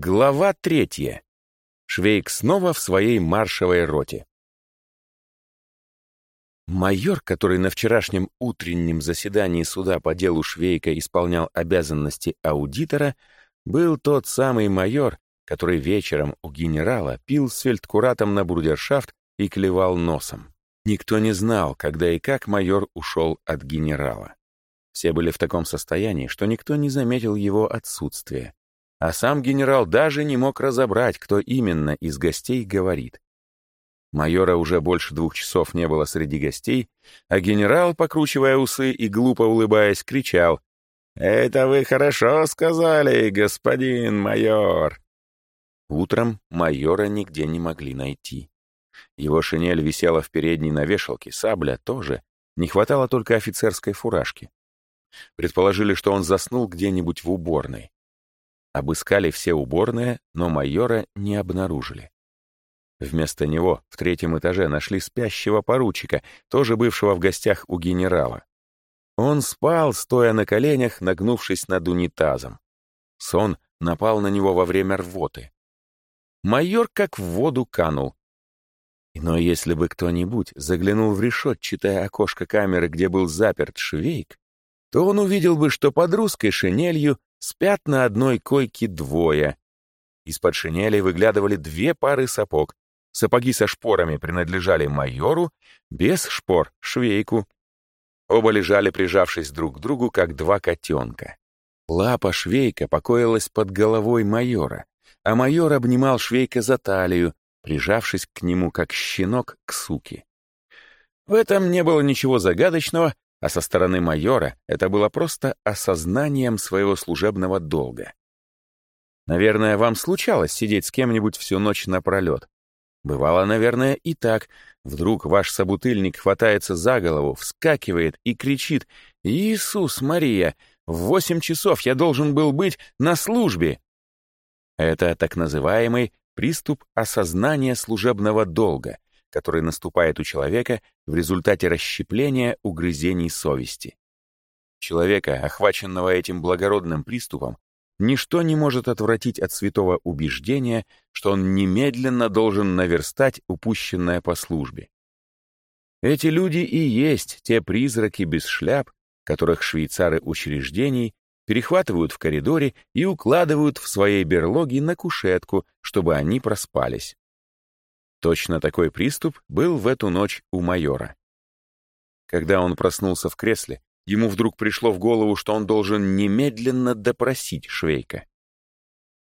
Глава третья. Швейк снова в своей маршевой роте. Майор, который на вчерашнем утреннем заседании суда по делу Швейка исполнял обязанности аудитора, был тот самый майор, который вечером у генерала пил с фельдкуратом на брудершафт и клевал носом. Никто не знал, когда и как майор ушел от генерала. Все были в таком состоянии, что никто не заметил его отсутствия а сам генерал даже не мог разобрать, кто именно из гостей говорит. Майора уже больше двух часов не было среди гостей, а генерал, покручивая усы и глупо улыбаясь, кричал «Это вы хорошо сказали, господин майор!» Утром майора нигде не могли найти. Его шинель висела в передней на вешалке, сабля тоже, не хватало только офицерской фуражки. Предположили, что он заснул где-нибудь в уборной. Обыскали все уборные, но майора не обнаружили. Вместо него в третьем этаже нашли спящего поручика, тоже бывшего в гостях у генерала. Он спал, стоя на коленях, нагнувшись над унитазом. Сон напал на него во время рвоты. Майор как в воду канул. Но если бы кто-нибудь заглянул в решетчатое окошко камеры, где был заперт швейк, то он увидел бы, что под русской шинелью Спят на одной койке двое. Из-под шинели выглядывали две пары сапог. Сапоги со шпорами принадлежали майору, без шпор — швейку. Оба лежали, прижавшись друг к другу, как два котенка. Лапа швейка покоилась под головой майора, а майор обнимал швейка за талию, прижавшись к нему, как щенок к суке. В этом не было ничего загадочного, а со стороны майора это было просто осознанием своего служебного долга. Наверное, вам случалось сидеть с кем-нибудь всю ночь напролет. Бывало, наверное, и так. Вдруг ваш собутыльник хватается за голову, вскакивает и кричит «Иисус Мария, в восемь часов я должен был быть на службе!» Это так называемый приступ осознания служебного долга, который наступает у человека в результате расщепления угрызений совести. Человека, охваченного этим благородным приступом, ничто не может отвратить от святого убеждения, что он немедленно должен наверстать упущенное по службе. Эти люди и есть те призраки без шляп, которых швейцары учреждений перехватывают в коридоре и укладывают в своей берлоге на кушетку, чтобы они проспались. Точно такой приступ был в эту ночь у майора. Когда он проснулся в кресле, ему вдруг пришло в голову, что он должен немедленно допросить Швейка.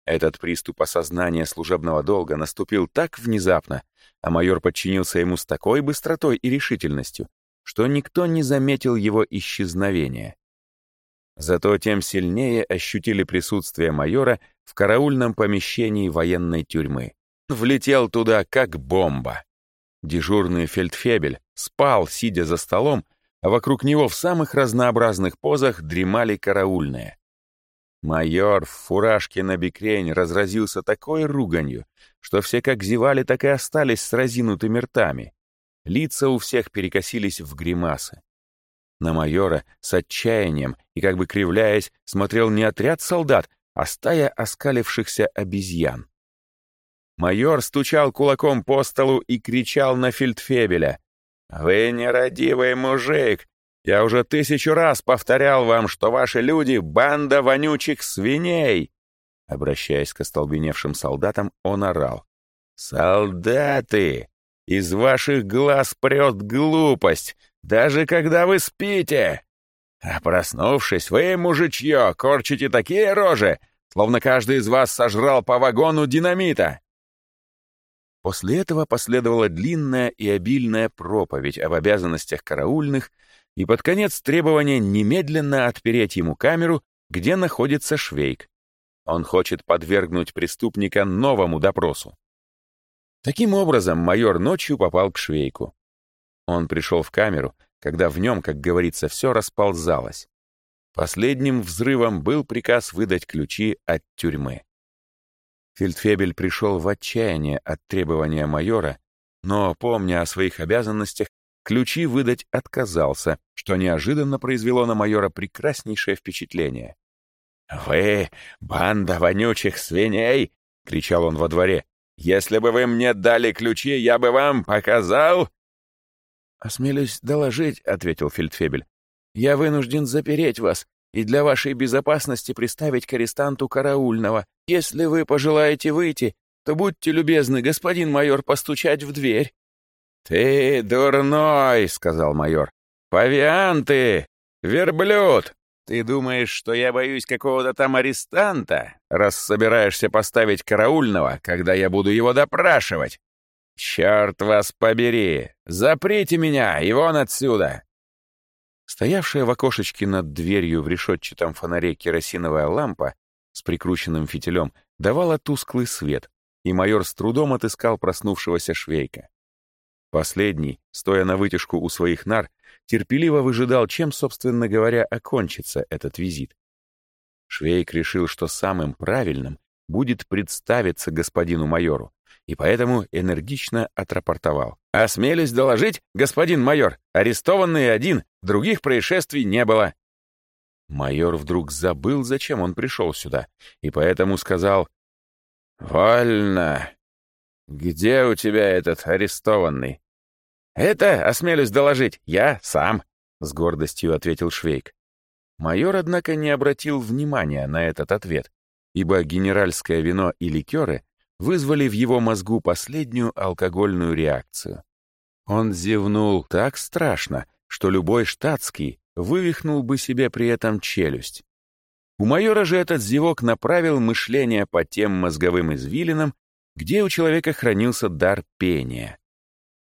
Этот приступ осознания служебного долга наступил так внезапно, а майор подчинился ему с такой быстротой и решительностью, что никто не заметил его исчезновения. Зато тем сильнее ощутили присутствие майора в караульном помещении военной тюрьмы влетел туда как бомба. Дежурный фельдфебель спал, сидя за столом, а вокруг него в самых разнообразных позах дремали караульные. Майор в фуражке на бикрень разразился такой руганью, что все как зевали, так и остались с разинутыми ртами. Лица у всех перекосились в гримасы. На майора с отчаянием и как бы кривляясь смотрел не отряд солдат, а стая оскалившихся обезьян. Майор стучал кулаком по столу и кричал на фельдфебеля. «Вы нерадивый мужик! Я уже тысячу раз повторял вам, что ваши люди — банда вонючих свиней!» Обращаясь к остолбеневшим солдатам, он орал. «Солдаты! Из ваших глаз прет глупость, даже когда вы спите! А проснувшись, вы, мужичье, корчите такие рожи, словно каждый из вас сожрал по вагону динамита!» После этого последовала длинная и обильная проповедь об обязанностях караульных и под конец требование немедленно отпереть ему камеру, где находится Швейк. Он хочет подвергнуть преступника новому допросу. Таким образом, майор ночью попал к Швейку. Он пришел в камеру, когда в нем, как говорится, все расползалось. Последним взрывом был приказ выдать ключи от тюрьмы. Фельдфебель пришел в отчаяние от требования майора, но, помня о своих обязанностях, ключи выдать отказался, что неожиданно произвело на майора прекраснейшее впечатление. «Вы, банда вонючих свиней, — кричал он во дворе. «Если бы вы мне дали ключи, я бы вам показал...» «Осмелюсь доложить», — ответил Фельдфебель. «Я вынужден запереть вас и для вашей безопасности приставить к арестанту караульного. Если вы пожелаете выйти, то будьте любезны, господин майор, постучать в дверь». «Ты дурной», — сказал майор. «Павианты! Верблюд! Ты думаешь, что я боюсь какого-то там арестанта, раз собираешься поставить караульного, когда я буду его допрашивать? Черт вас побери! Заприте меня и вон отсюда!» Стоявшая в окошечке над дверью в решетчатом фонаре керосиновая лампа с прикрученным фитилем давала тусклый свет, и майор с трудом отыскал проснувшегося швейка. Последний, стоя на вытяжку у своих нар, терпеливо выжидал, чем, собственно говоря, окончится этот визит. Швейк решил, что самым правильным будет представиться господину майору, и поэтому энергично отрапортовал. «Осмелюсь доложить, господин майор, арестованный один, других происшествий не было». Майор вдруг забыл, зачем он пришел сюда, и поэтому сказал «Вольно. Где у тебя этот арестованный?» «Это, осмелюсь доложить, я сам», — с гордостью ответил Швейк. Майор, однако, не обратил внимания на этот ответ, ибо генеральское вино и ликеры вызвали в его мозгу последнюю алкогольную реакцию. Он зевнул так страшно, что любой штатский вывихнул бы себе при этом челюсть. У майора же этот зевок направил мышление по тем мозговым извилинам, где у человека хранился дар пения.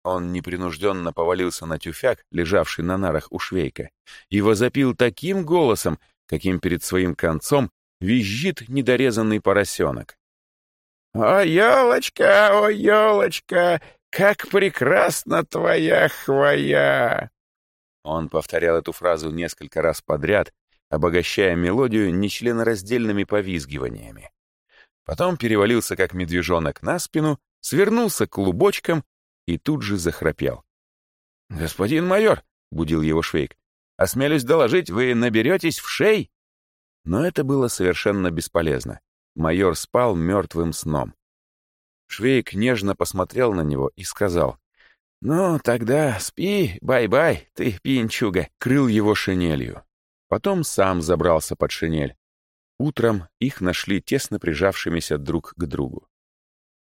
Он непринужденно повалился на тюфяк, лежавший на нарах у швейка, и возопил таким голосом, каким перед своим концом визжит недорезанный поросенок. «О, елочка, о, елочка, как прекрасна твоя хвоя!» Он повторял эту фразу несколько раз подряд, обогащая мелодию нечленораздельными повизгиваниями. Потом перевалился, как медвежонок, на спину, свернулся клубочком и тут же захрапел. «Господин майор!» — будил его Швейк. «Осмелюсь доложить, вы наберетесь вшей?» Но это было совершенно бесполезно. Майор спал мертвым сном. Швейк нежно посмотрел на него и сказал, «Ну, тогда спи, бай-бай, ты пьянчуга», укрыл его шинелью. Потом сам забрался под шинель. Утром их нашли тесно прижавшимися друг к другу.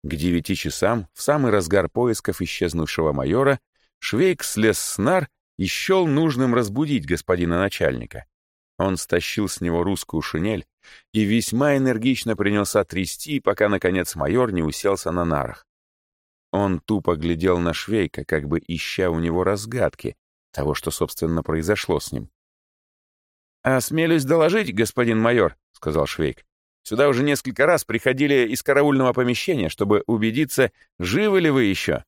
К девяти часам, в самый разгар поисков исчезнувшего майора, Швейк слез с нар и счел нужным разбудить господина начальника. Он стащил с него русскую шинель и весьма энергично принялся трясти, пока, наконец, майор не уселся на нарах. Он тупо глядел на Швейка, как бы ища у него разгадки того, что, собственно, произошло с ним. «Осмелюсь доложить, господин майор», — сказал Швейк. Сюда уже несколько раз приходили из караульного помещения, чтобы убедиться, живы ли вы еще.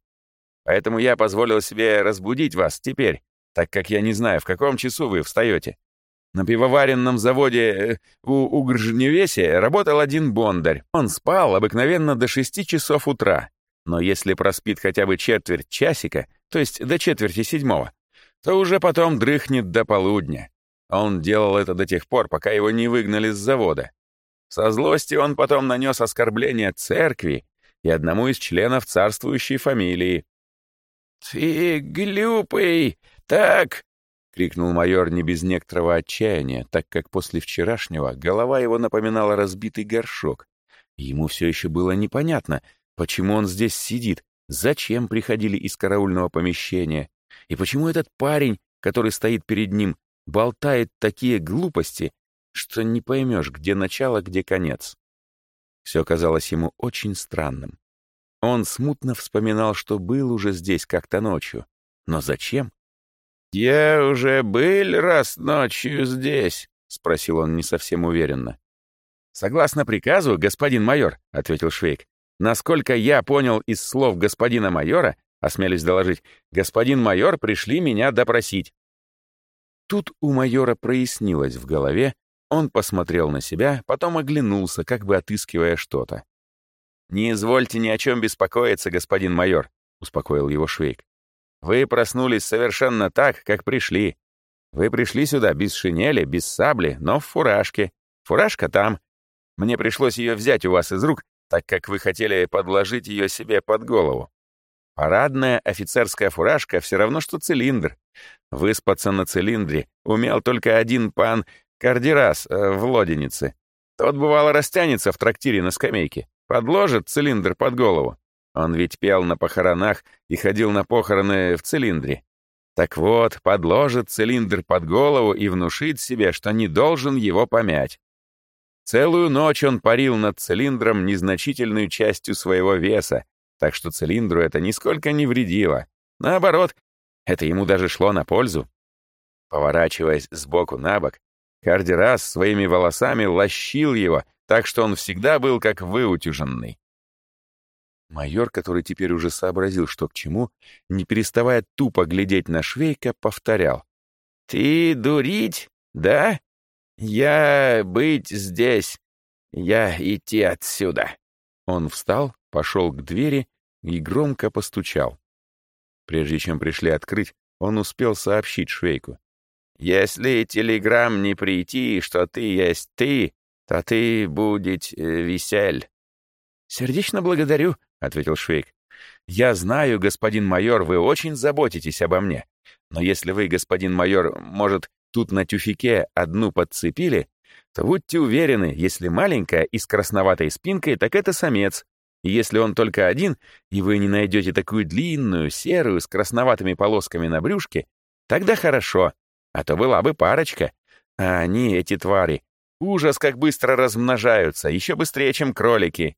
Поэтому я позволил себе разбудить вас теперь, так как я не знаю, в каком часу вы встаете. На пивоваренном заводе э, у Угржневесе работал один бондарь. Он спал обыкновенно до шести часов утра. Но если проспит хотя бы четверть часика, то есть до четверти седьмого, то уже потом дрыхнет до полудня. Он делал это до тех пор, пока его не выгнали с завода. Со злости он потом нанес оскорбление церкви и одному из членов царствующей фамилии. «Ты глюпый! Так!» — крикнул майор не без некоторого отчаяния, так как после вчерашнего голова его напоминала разбитый горшок. Ему все еще было непонятно, почему он здесь сидит, зачем приходили из караульного помещения, и почему этот парень, который стоит перед ним, болтает такие глупости, что не поймешь, где начало, где конец. Все казалось ему очень странным. Он смутно вспоминал, что был уже здесь как-то ночью. Но зачем? «Я уже был раз ночью здесь», — спросил он не совсем уверенно. «Согласно приказу, господин майор», — ответил Швейк, «насколько я понял из слов господина майора, осмелюсь доложить, господин майор пришли меня допросить». Тут у майора прояснилось в голове, он посмотрел на себя, потом оглянулся, как бы отыскивая что-то. «Не извольте ни о чем беспокоиться, господин майор», — успокоил его Швейк. «Вы проснулись совершенно так, как пришли. Вы пришли сюда без шинели, без сабли, но в фуражке. Фуражка там. Мне пришлось ее взять у вас из рук, так как вы хотели подложить ее себе под голову. Парадная офицерская фуражка все равно, что цилиндр. Выспаться на цилиндре умел только один пан Кардирас э, в Лоденице. Тот, бывало, растянется в трактире на скамейке, подложит цилиндр под голову. Он ведь пел на похоронах и ходил на похороны в цилиндре. Так вот, подложит цилиндр под голову и внушит себе, что не должен его помять. Целую ночь он парил над цилиндром незначительную частью своего веса, так что цилиндру это нисколько не вредило. Наоборот, это ему даже шло на пользу. Поворачиваясь сбоку на бок, каждый раз своими волосами лощил его, так что он всегда был как выутюженный. Майор, который теперь уже сообразил, что к чему, не переставая тупо глядеть на Швейка, повторял. «Ты дурить, да? Я быть здесь. Я идти отсюда». Он встал, пошел к двери и громко постучал. Прежде чем пришли открыть, он успел сообщить Швейку. «Если телеграмм не прийти, что ты есть ты, то ты будет э, весель». «Сердечно благодарю», — ответил Швейк. «Я знаю, господин майор, вы очень заботитесь обо мне. Но если вы, господин майор, может, тут на тюфике одну подцепили, то будьте уверены, если маленькая и с красноватой спинкой, так это самец, и если он только один, и вы не найдете такую длинную, серую, с красноватыми полосками на брюшке, тогда хорошо, а то была бы парочка. А они, эти твари, ужас, как быстро размножаются, еще быстрее, чем кролики.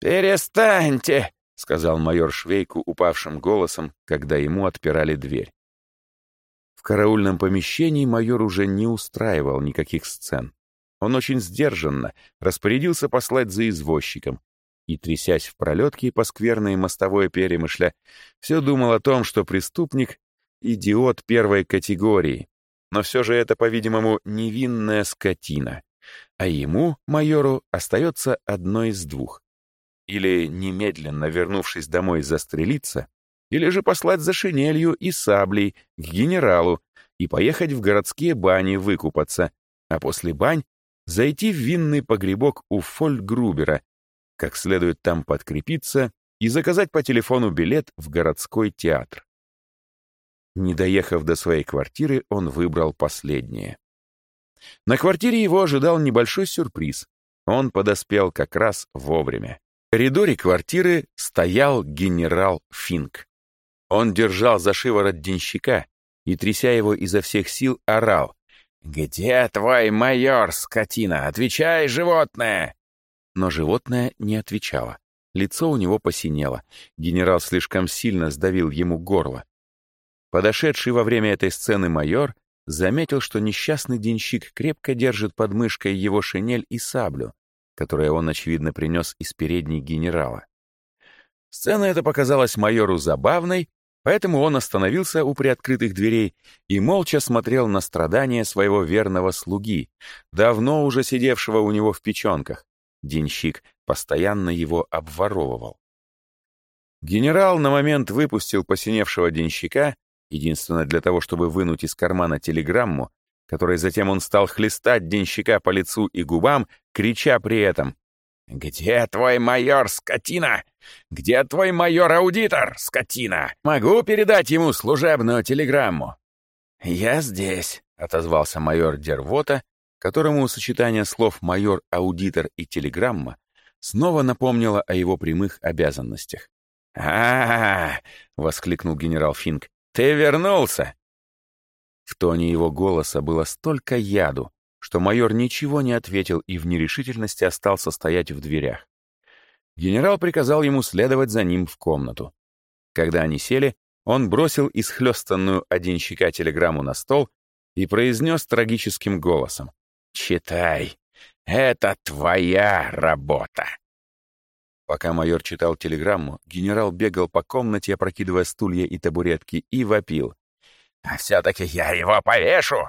«Перестаньте!» — сказал майор Швейку упавшим голосом, когда ему отпирали дверь. В караульном помещении майор уже не устраивал никаких сцен. Он очень сдержанно распорядился послать за извозчиком, и, трясясь в пролетке по скверной мостовой перемышля, все думал о том, что преступник — идиот первой категории, но все же это, по-видимому, невинная скотина, а ему, майору, остается одно из двух. Или, немедленно вернувшись домой, застрелиться, или же послать за шинелью и саблей к генералу и поехать в городские бани выкупаться, а после бань зайти в винный погребок у Фольгрубера как следует там подкрепиться и заказать по телефону билет в городской театр. Не доехав до своей квартиры, он выбрал последнее. На квартире его ожидал небольшой сюрприз. Он подоспел как раз вовремя. Коридоре квартиры стоял генерал Финк. Он держал за шиворот денщика и, тряся его изо всех сил, орал. «Где твой майор, скотина? Отвечай, животное!» Но животное не отвечало. Лицо у него посинело. Генерал слишком сильно сдавил ему горло. Подошедший во время этой сцены майор заметил, что несчастный денщик крепко держит под мышкой его шинель и саблю, которую он, очевидно, принес из передней генерала. Сцена эта показалась майору забавной, поэтому он остановился у приоткрытых дверей и молча смотрел на страдания своего верного слуги, давно уже сидевшего у него в печенках, Денщик постоянно его обворовывал. Генерал на момент выпустил посиневшего денщика, единственно для того, чтобы вынуть из кармана телеграмму, которой затем он стал хлестать денщика по лицу и губам, крича при этом «Где твой майор, скотина? Где твой майор-аудитор, скотина? Могу передать ему служебную телеграмму?» «Я здесь», — отозвался майор Дервота которому сочетание слов «майор», «аудитор» и «телеграмма» снова напомнило о его прямых обязанностях. а, -а, -а воскликнул генерал Финк. «Ты вернулся!» В тоне его голоса было столько яду, что майор ничего не ответил и в нерешительности остался стоять в дверях. Генерал приказал ему следовать за ним в комнату. Когда они сели, он бросил исхлёстанную один щека телеграмму на стол и произнес трагическим голосом. Читай. Это твоя работа. Пока майор читал телеграмму, генерал бегал по комнате, опрокидывая стулья и табуретки, и вопил. «А все-таки я его повешу!»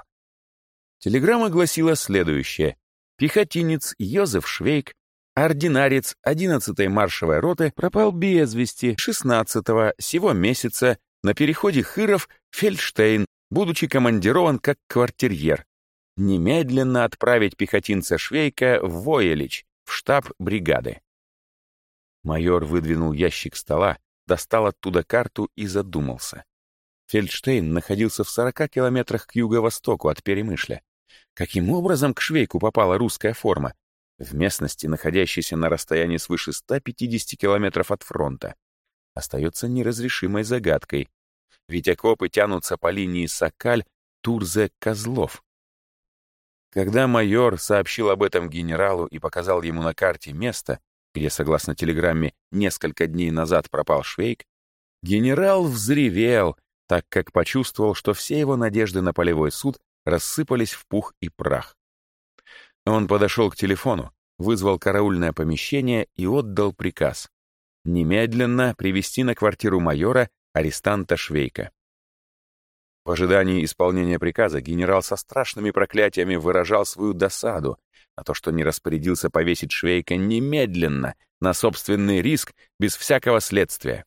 Телеграмма гласила следующее. Пехотинец Йозеф Швейк, ординарец 11-й маршевой роты, пропал без вести 16-го сего месяца на переходе Хыров Фельдштейн, будучи командирован как квартирьер, немедленно отправить пехотинца Швейка в Воелич, в штаб бригады. Майор выдвинул ящик стола, достал оттуда карту и задумался. Фельдштейн находился в 40 километрах к юго-востоку от Перемышля. Каким образом к Швейку попала русская форма? В местности, находящейся на расстоянии свыше 150 километров от фронта. Остается неразрешимой загадкой. Ведь окопы тянутся по линии Сокаль-Турзе-Козлов. Когда майор сообщил об этом генералу и показал ему на карте место, где, согласно телеграмме, несколько дней назад пропал Швейк, генерал взревел, так как почувствовал, что все его надежды на полевой суд рассыпались в пух и прах. Он подошел к телефону, вызвал караульное помещение и отдал приказ немедленно привести на квартиру майора арестанта Швейка. В ожидании исполнения приказа генерал со страшными проклятиями выражал свою досаду на то, что не распорядился повесить Швейка немедленно, на собственный риск, без всякого следствия.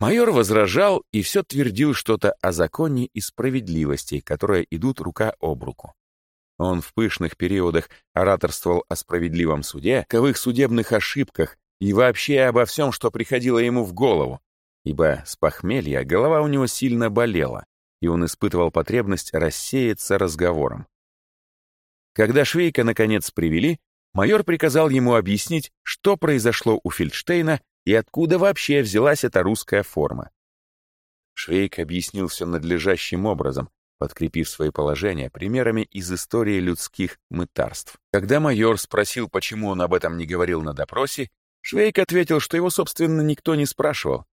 Майор возражал и все твердил что-то о законе и справедливости, которые идут рука об руку. Он в пышных периодах ораторствовал о справедливом суде, ковых судебных ошибках и вообще обо всем, что приходило ему в голову, ибо с похмелья голова у него сильно болела, и он испытывал потребность рассеяться разговором. Когда Швейка, наконец, привели, майор приказал ему объяснить, что произошло у Фельдштейна и откуда вообще взялась эта русская форма. Швейк объяснил все надлежащим образом, подкрепив свои положения примерами из истории людских мытарств. Когда майор спросил, почему он об этом не говорил на допросе, Швейк ответил, что его, собственно, никто не спрашивал,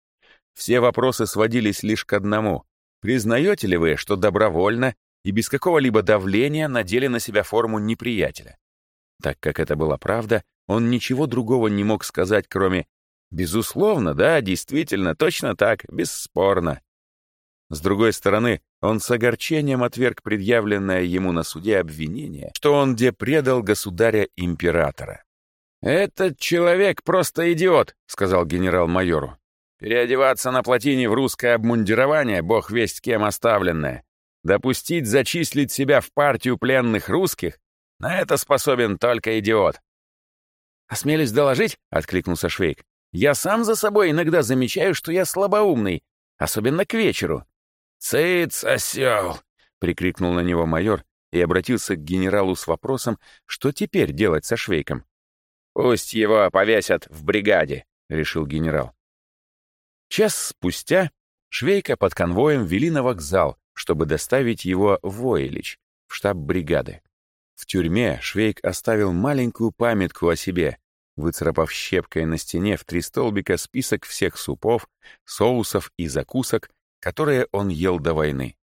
все вопросы сводились лишь к одному. Признаете ли вы, что добровольно и без какого-либо давления надели на себя форму неприятеля? Так как это была правда, он ничего другого не мог сказать, кроме «безусловно, да, действительно, точно так, бесспорно». С другой стороны, он с огорчением отверг предъявленное ему на суде обвинение, что он где предал государя-императора. «Этот человек просто идиот», — сказал генерал майору. Переодеваться на плотине в русское обмундирование, бог весть кем оставленное. Допустить зачислить себя в партию пленных русских? На это способен только идиот. «Осмелюсь доложить», — откликнулся Швейк. «Я сам за собой иногда замечаю, что я слабоумный, особенно к вечеру». «Цыц, осел!» — прикрикнул на него майор и обратился к генералу с вопросом, что теперь делать со Швейком. «Пусть его повесят в бригаде», — решил генерал. Час спустя Швейка под конвоем вели на вокзал, чтобы доставить его в Войлич, в штаб бригады. В тюрьме Швейк оставил маленькую памятку о себе, выцарапав щепкой на стене в три столбика список всех супов, соусов и закусок, которые он ел до войны.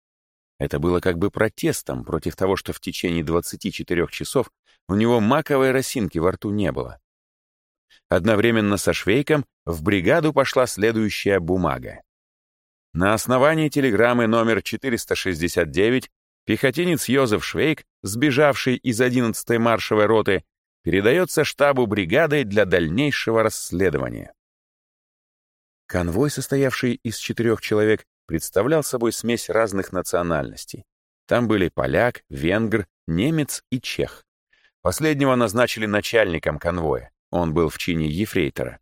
Это было как бы протестом против того, что в течение 24 часов у него маковой росинки во рту не было. Одновременно со Швейком в бригаду пошла следующая бумага. На основании телеграммы номер 469 пехотинец Йозеф Швейк, сбежавший из 11-й маршевой роты, передается штабу бригады для дальнейшего расследования. Конвой, состоявший из четырех человек, представлял собой смесь разных национальностей. Там были поляк, венгр, немец и чех. Последнего назначили начальником конвоя. Он был в чине ефрейтора.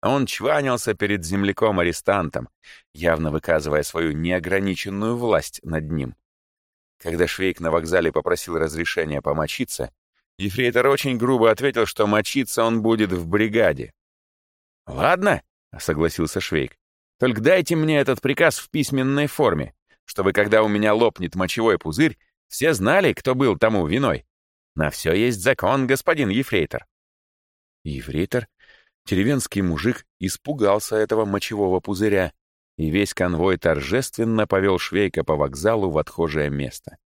Он чванился перед земляком-арестантом, явно выказывая свою неограниченную власть над ним. Когда Швейк на вокзале попросил разрешения помочиться, ефрейтор очень грубо ответил, что мочиться он будет в бригаде. «Ладно», — согласился Швейк, — «только дайте мне этот приказ в письменной форме, чтобы, когда у меня лопнет мочевой пузырь, все знали, кто был тому виной. На все есть закон, господин ефрейтор». Ефрейтор, деревенский мужик, испугался этого мочевого пузыря, и весь конвой торжественно повел Швейка по вокзалу в отхожее место.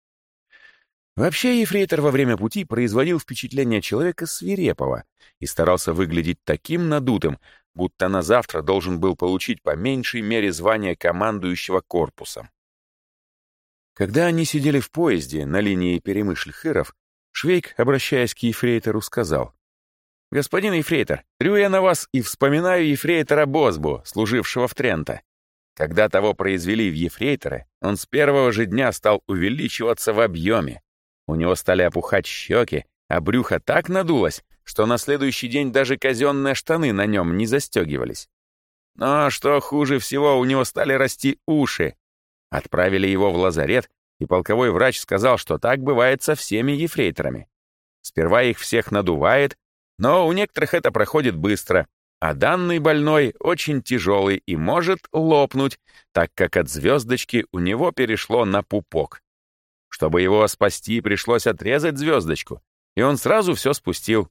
Вообще ефрейтор во время пути производил впечатление человека свирепого и старался выглядеть таким надутым, будто на завтра должен был получить по меньшей мере звание командующего корпусом. Когда они сидели в поезде на линии Перемышль-Хыров, Швейк, обращаясь к ефрейтору, сказал, «Господин Ефрейтор, трю я на вас и вспоминаю Ефрейтора Бозбу, служившего в Трента. Когда того произвели в Ефрейторы, он с первого же дня стал увеличиваться в объеме. У него стали опухать щеки, а брюхо так надулось, что на следующий день даже казенные штаны на нем не застегивались. Но что хуже всего, у него стали расти уши. Отправили его в лазарет, и полковой врач сказал, что так бывает со всеми ефрейторами. Сперва их всех надувает, но у некоторых это проходит быстро, а данный больной очень тяжелый и может лопнуть, так как от звездочки у него перешло на пупок. Чтобы его спасти, пришлось отрезать звездочку, и он сразу все спустил.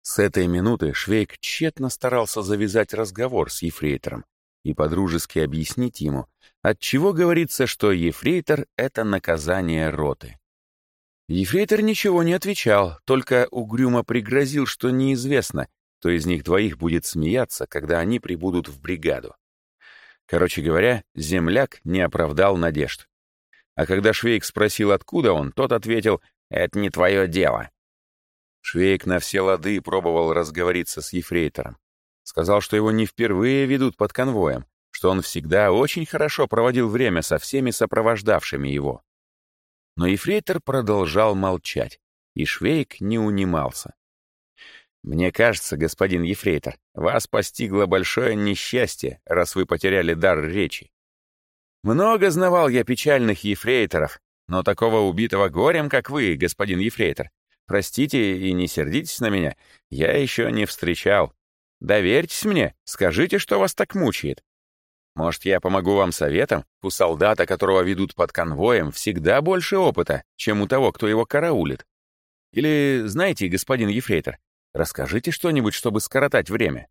С этой минуты Швейк тщетно старался завязать разговор с ефрейтором и подружески объяснить ему, отчего говорится, что ефрейтор — это наказание роты. Ефрейтор ничего не отвечал, только угрюмо пригрозил, что неизвестно, кто из них двоих будет смеяться, когда они прибудут в бригаду. Короче говоря, земляк не оправдал надежд. А когда Швейк спросил, откуда он, тот ответил «Это не твое дело». Швейк на все лады пробовал разговориться с ефрейтором. Сказал, что его не впервые ведут под конвоем, что он всегда очень хорошо проводил время со всеми сопровождавшими его. Но ефрейтор продолжал молчать, и Швейк не унимался. «Мне кажется, господин ефрейтор, вас постигло большое несчастье, раз вы потеряли дар речи. Много знавал я печальных ефрейторов, но такого убитого горем, как вы, господин ефрейтор, простите и не сердитесь на меня, я еще не встречал. Доверьтесь мне, скажите, что вас так мучает. Может, я помогу вам советом? У солдата, которого ведут под конвоем, всегда больше опыта, чем у того, кто его караулит. Или, знаете, господин ефрейтор, Расскажите что-нибудь, чтобы скоротать время.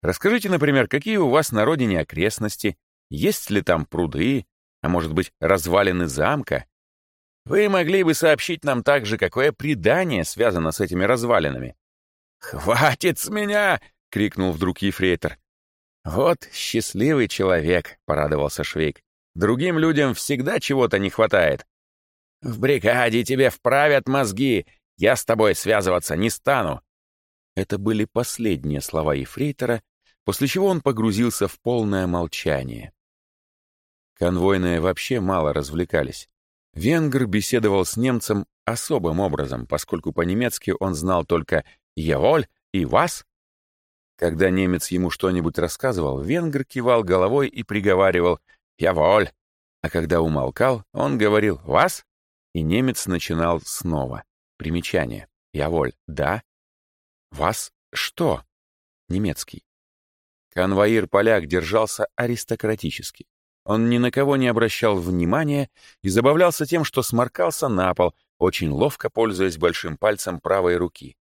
Расскажите, например, какие у вас на родине окрестности, есть ли там пруды, а может быть, развалины замка? Вы могли бы сообщить нам также, какое предание связано с этими развалинами. «Хватит с меня!» — крикнул вдруг ефрейтор. «Вот счастливый человек», — порадовался Швейк. «Другим людям всегда чего-то не хватает». «В бригаде тебе вправят мозги, я с тобой связываться не стану. Это были последние слова Ефрейтора, после чего он погрузился в полное молчание. Конвойные вообще мало развлекались. Венгр беседовал с немцем особым образом, поскольку по-немецки он знал только «Еволь» и «Вас». Когда немец ему что-нибудь рассказывал, венгр кивал головой и приговаривал «Яволь», а когда умолкал, он говорил «Вас», и немец начинал снова. Примечание. «Яволь» — «да», «Вас что?» Немецкий. Конвоир-поляк держался аристократически. Он ни на кого не обращал внимания и забавлялся тем, что сморкался на пол, очень ловко пользуясь большим пальцем правой руки.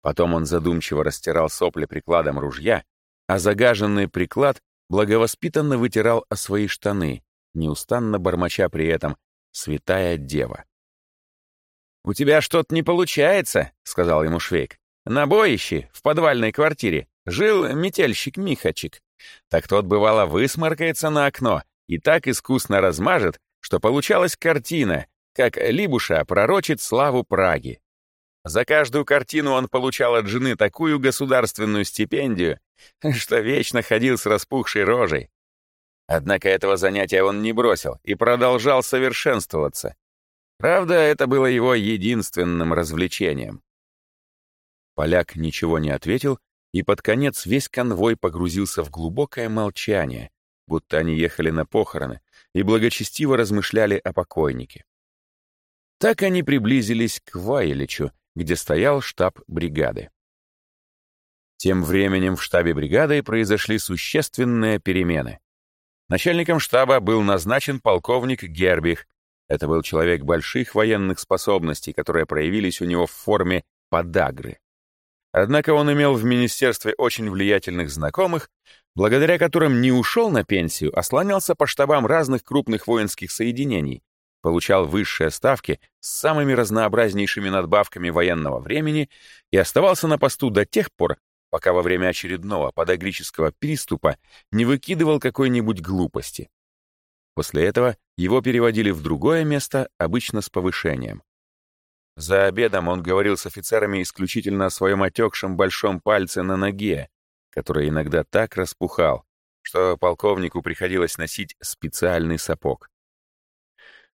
Потом он задумчиво растирал сопли прикладом ружья, а загаженный приклад благовоспитанно вытирал о свои штаны, неустанно бормоча при этом «Святая Дева». «У тебя что-то не получается», — сказал ему Швейк. На боище, в подвальной квартире, жил метельщик Михачик. Так тот, бывало, высморкается на окно и так искусно размажет, что получалась картина, как Либуша пророчит славу Праги. За каждую картину он получал от жены такую государственную стипендию, что вечно ходил с распухшей рожей. Однако этого занятия он не бросил и продолжал совершенствоваться. Правда, это было его единственным развлечением. Поляк ничего не ответил, и под конец весь конвой погрузился в глубокое молчание, будто они ехали на похороны и благочестиво размышляли о покойнике. Так они приблизились к Ваиличу, где стоял штаб бригады. Тем временем в штабе бригады произошли существенные перемены. Начальником штаба был назначен полковник Гербих. Это был человек больших военных способностей, которые проявились у него в форме подагры. Однако он имел в министерстве очень влиятельных знакомых, благодаря которым не ушел на пенсию, а слонялся по штабам разных крупных воинских соединений, получал высшие ставки с самыми разнообразнейшими надбавками военного времени и оставался на посту до тех пор, пока во время очередного подагрического приступа не выкидывал какой-нибудь глупости. После этого его переводили в другое место, обычно с повышением. За обедом он говорил с офицерами исключительно о своем отекшем большом пальце на ноге, который иногда так распухал, что полковнику приходилось носить специальный сапог.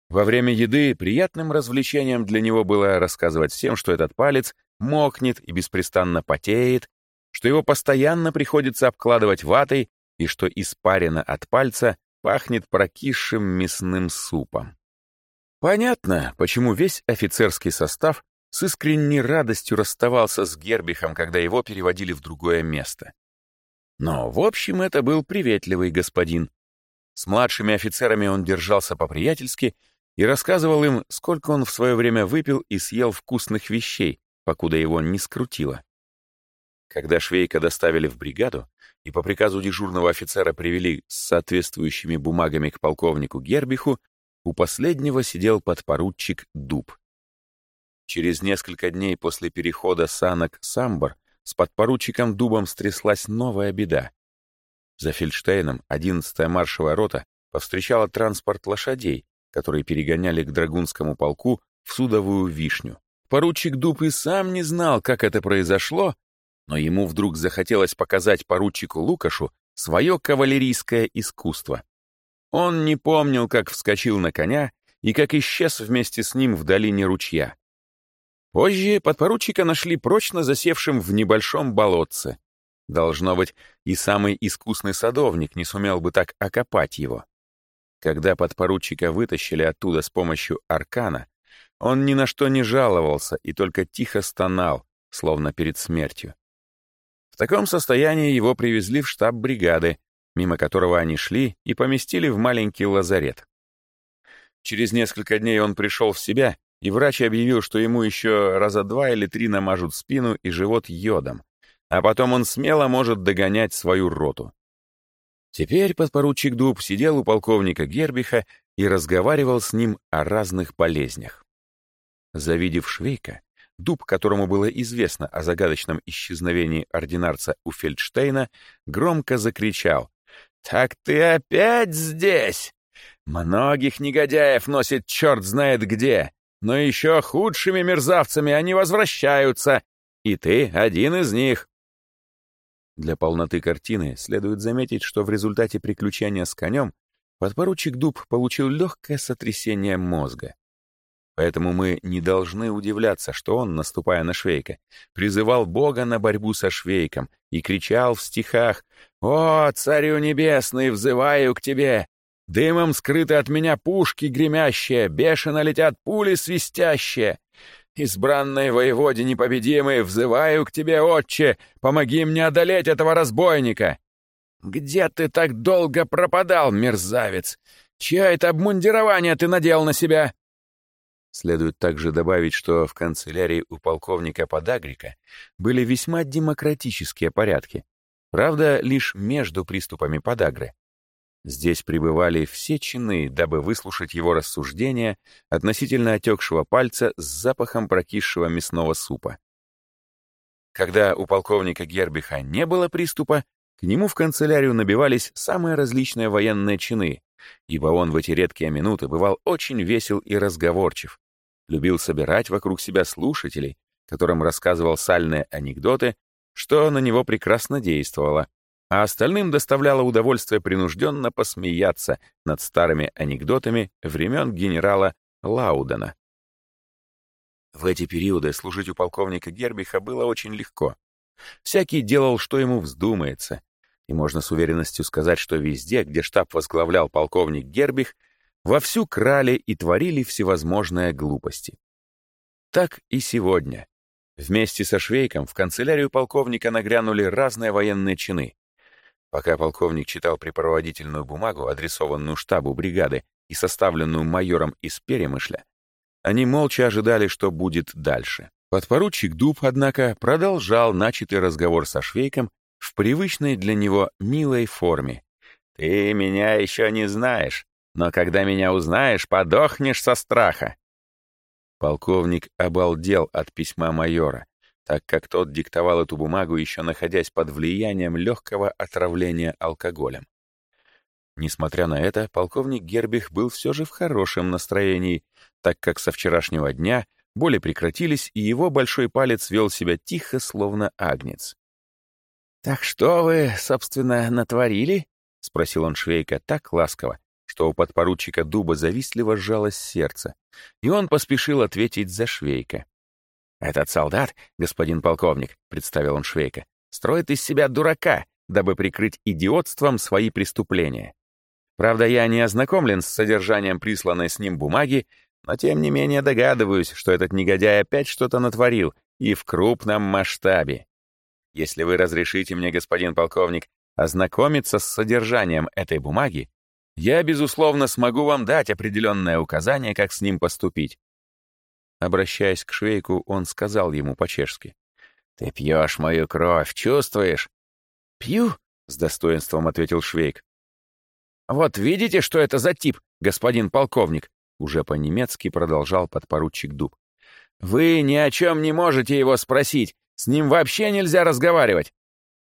Во время еды приятным развлечением для него было рассказывать всем, что этот палец мокнет и беспрестанно потеет, что его постоянно приходится обкладывать ватой и что испарено от пальца пахнет прокисшим мясным супом. Понятно, почему весь офицерский состав с искренней радостью расставался с Гербихом, когда его переводили в другое место. Но, в общем, это был приветливый господин. С младшими офицерами он держался по-приятельски и рассказывал им, сколько он в свое время выпил и съел вкусных вещей, покуда его не скрутило. Когда Швейка доставили в бригаду и по приказу дежурного офицера привели с соответствующими бумагами к полковнику Гербиху, у последнего сидел подпоручик Дуб. Через несколько дней после перехода санок Самбор с подпоручиком Дубом стряслась новая беда. За Фельдштейном 11-я маршевая рота повстречала транспорт лошадей, которые перегоняли к Драгунскому полку в судовую вишню. Поручик Дуб и сам не знал, как это произошло, но ему вдруг захотелось показать поручику Лукашу свое кавалерийское искусство. Он не помнил, как вскочил на коня и как исчез вместе с ним в долине ручья. Позже подпоручика нашли прочно засевшим в небольшом болотце. Должно быть, и самый искусный садовник не сумел бы так окопать его. Когда подпоручика вытащили оттуда с помощью аркана, он ни на что не жаловался и только тихо стонал, словно перед смертью. В таком состоянии его привезли в штаб бригады, мимо которого они шли и поместили в маленький лазарет. Через несколько дней он пришел в себя и врач объявил, что ему еще раза два или три намажут спину и живот йодом, а потом он смело может догонять свою роту. Теперь подпоручик Дуб сидел у полковника Гербиха и разговаривал с ним о разных болезнях. Завидев Швейка, Дуб, которому было известно о загадочном исчезновении ординарца у Фельдштейна, громко закричал. «Так ты опять здесь? Многих негодяев носит черт знает где но еще худшими мерзавцами они возвращаются, и ты один из них. Для полноты картины следует заметить, что в результате приключения с конем подпоручик Дуб получил легкое сотрясение мозга. Поэтому мы не должны удивляться, что он, наступая на Швейка, призывал Бога на борьбу со Швейком и кричал в стихах «О, царю небесный, взываю к тебе! Дымом скрыты от меня пушки гремящие, бешено летят пули свистящие. Избранной воеводе непобедимый, взываю к тебе, отче, помоги мне одолеть этого разбойника. Где ты так долго пропадал, мерзавец? Чье это обмундирование ты надел на себя? Следует также добавить, что в канцелярии у полковника Подагрика были весьма демократические порядки. Правда, лишь между приступами подагры. Здесь пребывали все чины, дабы выслушать его рассуждения относительно отекшего пальца с запахом прокисшего мясного супа. Когда у полковника Гербиха не было приступа, к нему в канцелярию набивались самые различные военные чины, ибо он в эти редкие минуты бывал очень весел и разговорчив, любил собирать вокруг себя слушателей, которым рассказывал сальные анекдоты, что на него прекрасно действовало, а остальным доставляло удовольствие принужденно посмеяться над старыми анекдотами времен генерала Лаудена. В эти периоды служить у полковника Гербиха было очень легко. Всякий делал, что ему вздумается, и можно с уверенностью сказать, что везде, где штаб возглавлял полковник Гербих, вовсю крали и творили всевозможные глупости. Так и сегодня. Вместе со Швейком в канцелярию полковника нагрянули разные военные чины. Пока полковник читал припроводительную бумагу, адресованную штабу бригады и составленную майором из Перемышля, они молча ожидали, что будет дальше. Подпоручик Дуб, однако, продолжал начатый разговор со Швейком в привычной для него милой форме. «Ты меня еще не знаешь, но когда меня узнаешь, подохнешь со страха». Полковник обалдел от письма майора так как тот диктовал эту бумагу, еще находясь под влиянием легкого отравления алкоголем. Несмотря на это, полковник Гербих был все же в хорошем настроении, так как со вчерашнего дня боли прекратились, и его большой палец вел себя тихо, словно агнец. «Так что вы, собственно, натворили?» — спросил он Швейка так ласково, что у подпоручика Дуба завистливо сжалось сердце, и он поспешил ответить за Швейка. «Этот солдат, господин полковник», — представил он Швейка, «строит из себя дурака, дабы прикрыть идиотством свои преступления. Правда, я не ознакомлен с содержанием присланной с ним бумаги, но тем не менее догадываюсь, что этот негодяй опять что-то натворил, и в крупном масштабе. Если вы разрешите мне, господин полковник, ознакомиться с содержанием этой бумаги, я, безусловно, смогу вам дать определенное указание, как с ним поступить. Обращаясь к Швейку, он сказал ему по-чешски. «Ты пьешь мою кровь, чувствуешь?» «Пью», — с достоинством ответил Швейк. «Вот видите, что это за тип, господин полковник?» Уже по-немецки продолжал подпоручик Дуб. «Вы ни о чем не можете его спросить. С ним вообще нельзя разговаривать.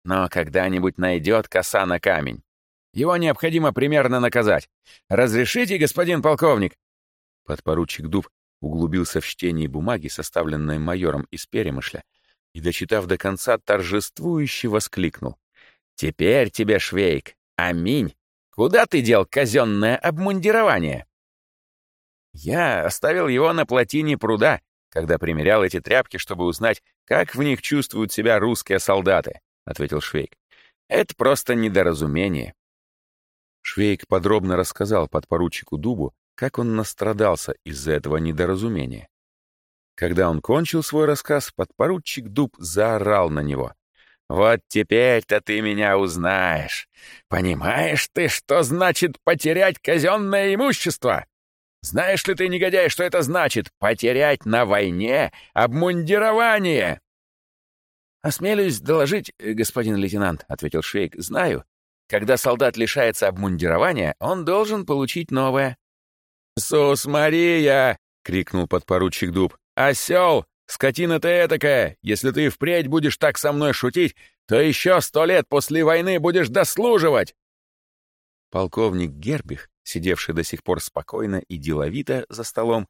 Но когда-нибудь найдет коса на камень. Его необходимо примерно наказать. Разрешите, господин полковник?» Подпоручик Дуб углубился в чтение бумаги, составленной майором из Перемышля, и, дочитав до конца, торжествующе воскликнул. «Теперь тебе, Швейк, аминь! Куда ты дел казенное обмундирование?» «Я оставил его на плотине пруда, когда примерял эти тряпки, чтобы узнать, как в них чувствуют себя русские солдаты», — ответил Швейк. «Это просто недоразумение». Швейк подробно рассказал подпоручику Дубу, как он настрадался из-за этого недоразумения. Когда он кончил свой рассказ, подпоручик Дуб заорал на него. «Вот теперь-то ты меня узнаешь. Понимаешь ты, что значит потерять казенное имущество? Знаешь ли ты, негодяй, что это значит потерять на войне обмундирование?» «Осмелюсь доложить, господин лейтенант», — ответил Шейк. «Знаю. Когда солдат лишается обмундирования, он должен получить новое». «Сус Мария!» — крикнул подпоручик Дуб. «Осел! Скотина ты этакая! Если ты впредь будешь так со мной шутить, то еще сто лет после войны будешь дослуживать!» Полковник Гербих, сидевший до сих пор спокойно и деловито за столом,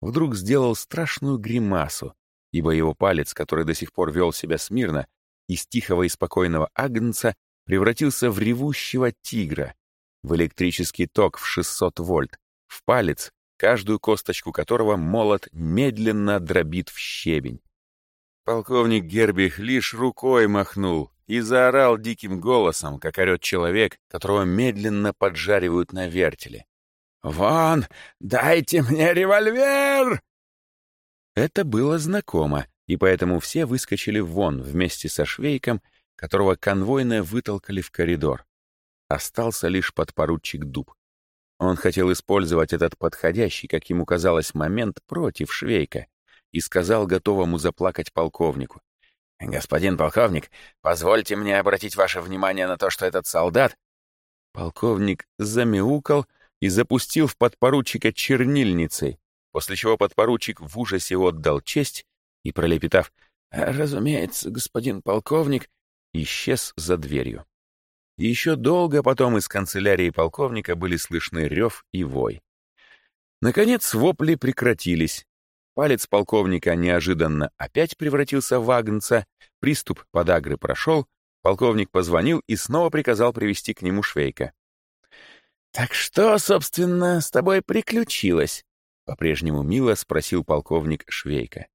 вдруг сделал страшную гримасу, ибо его палец, который до сих пор вел себя смирно, из тихого и спокойного агнца превратился в ревущего тигра, в электрический ток в 600 вольт, в палец, каждую косточку которого молот медленно дробит в щебень. Полковник Гербих лишь рукой махнул и заорал диким голосом, как орет человек, которого медленно поджаривают на вертеле. «Вон, дайте мне револьвер!» Это было знакомо, и поэтому все выскочили вон вместе со Швейком, которого конвойно вытолкали в коридор. Остался лишь подпоручик Дуб. Он хотел использовать этот подходящий, как ему казалось, момент против Швейка и сказал готовому заплакать полковнику. «Господин полковник, позвольте мне обратить ваше внимание на то, что этот солдат...» Полковник замяукал и запустил в подпоручика чернильницей, после чего подпоручик в ужасе отдал честь и, пролепетав «Разумеется, господин полковник», исчез за дверью. Еще долго потом из канцелярии полковника были слышны рев и вой. Наконец вопли прекратились. Палец полковника неожиданно опять превратился в агнца, приступ подагры прошел, полковник позвонил и снова приказал привести к нему Швейка. «Так что, собственно, с тобой приключилось?» — по-прежнему мило спросил полковник Швейка.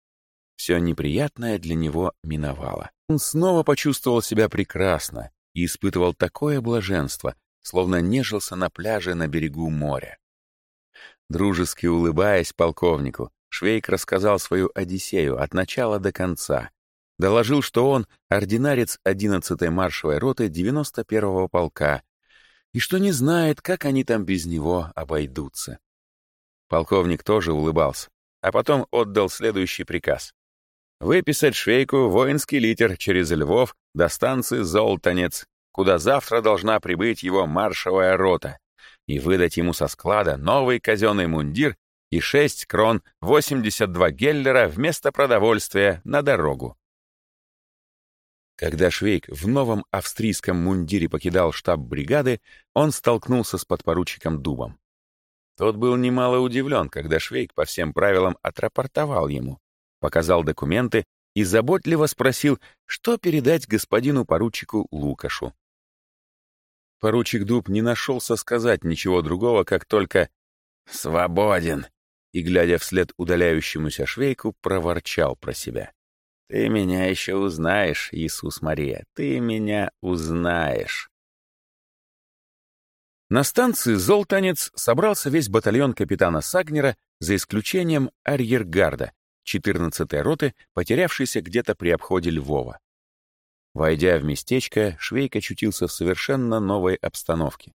Все неприятное для него миновало. Он снова почувствовал себя прекрасно, и испытывал такое блаженство, словно нежился на пляже на берегу моря. Дружески улыбаясь полковнику, Швейк рассказал свою Одиссею от начала до конца. Доложил, что он ординарец 11-й маршевой роты 91-го полка и что не знает, как они там без него обойдутся. Полковник тоже улыбался, а потом отдал следующий приказ. Выписать Швейку воинский литер через Львов до станции Золтанец, куда завтра должна прибыть его маршевая рота, и выдать ему со склада новый казенный мундир и 6 крон 82 геллера вместо продовольствия на дорогу. Когда Швейк в новом австрийском мундире покидал штаб бригады, он столкнулся с подпоручиком Дубом. Тот был немало удивлен, когда Швейк по всем правилам отрапортовал ему показал документы и заботливо спросил, что передать господину поручику Лукашу. Поручик Дуб не нашелся сказать ничего другого, как только «Свободен! и, глядя вслед удаляющемуся швейку, проворчал про себя. «Ты меня еще узнаешь, Иисус Мария, ты меня узнаешь». На станции «Золтанец» собрался весь батальон капитана Сагнера, за исключением арьергарда, 14-й роты, потерявшейся где-то при обходе Львова. Войдя в местечко, Швейк очутился в совершенно новой обстановке.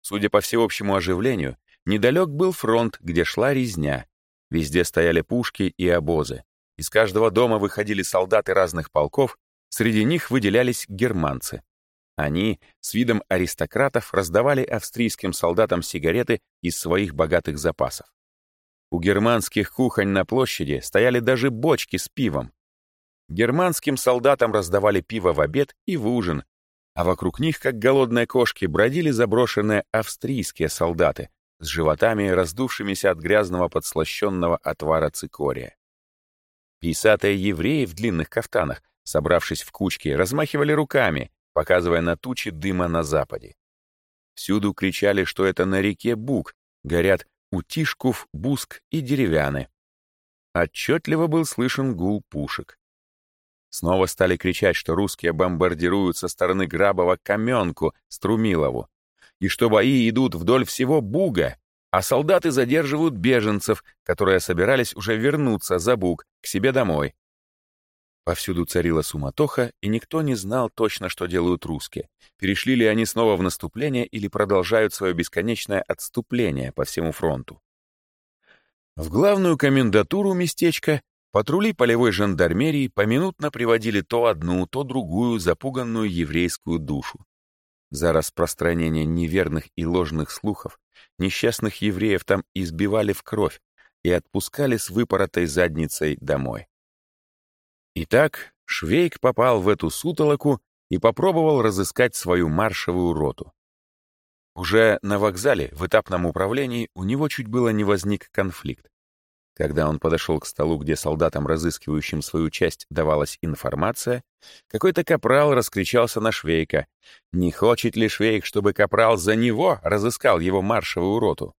Судя по всеобщему оживлению, недалек был фронт, где шла резня. Везде стояли пушки и обозы. Из каждого дома выходили солдаты разных полков, среди них выделялись германцы. Они с видом аристократов раздавали австрийским солдатам сигареты из своих богатых запасов. У германских кухонь на площади стояли даже бочки с пивом. Германским солдатам раздавали пиво в обед и в ужин, а вокруг них, как голодные кошки, бродили заброшенные австрийские солдаты с животами, раздувшимися от грязного подслащенного отвара цикория. Писатые евреи в длинных кафтанах, собравшись в кучки, размахивали руками, показывая на тучи дыма на западе. Всюду кричали, что это на реке Буг, горят Утишков, Буск и Деревяны. Отчетливо был слышен гул пушек. Снова стали кричать, что русские бомбардируют со стороны Грабова Каменку, Струмилову, и что бои идут вдоль всего Буга, а солдаты задерживают беженцев, которые собирались уже вернуться за Буг, к себе домой. Повсюду царила суматоха, и никто не знал точно, что делают русские. Перешли ли они снова в наступление или продолжают свое бесконечное отступление по всему фронту. В главную комендатуру местечка патрули полевой жандармерии поминутно приводили то одну, то другую запуганную еврейскую душу. За распространение неверных и ложных слухов несчастных евреев там избивали в кровь и отпускали с выпоротой задницей домой. Итак, Швейк попал в эту сутолоку и попробовал разыскать свою маршевую роту. Уже на вокзале, в этапном управлении, у него чуть было не возник конфликт. Когда он подошел к столу, где солдатам, разыскивающим свою часть, давалась информация, какой-то капрал раскричался на Швейка. Не хочет ли Швейк, чтобы капрал за него разыскал его маршевую роту?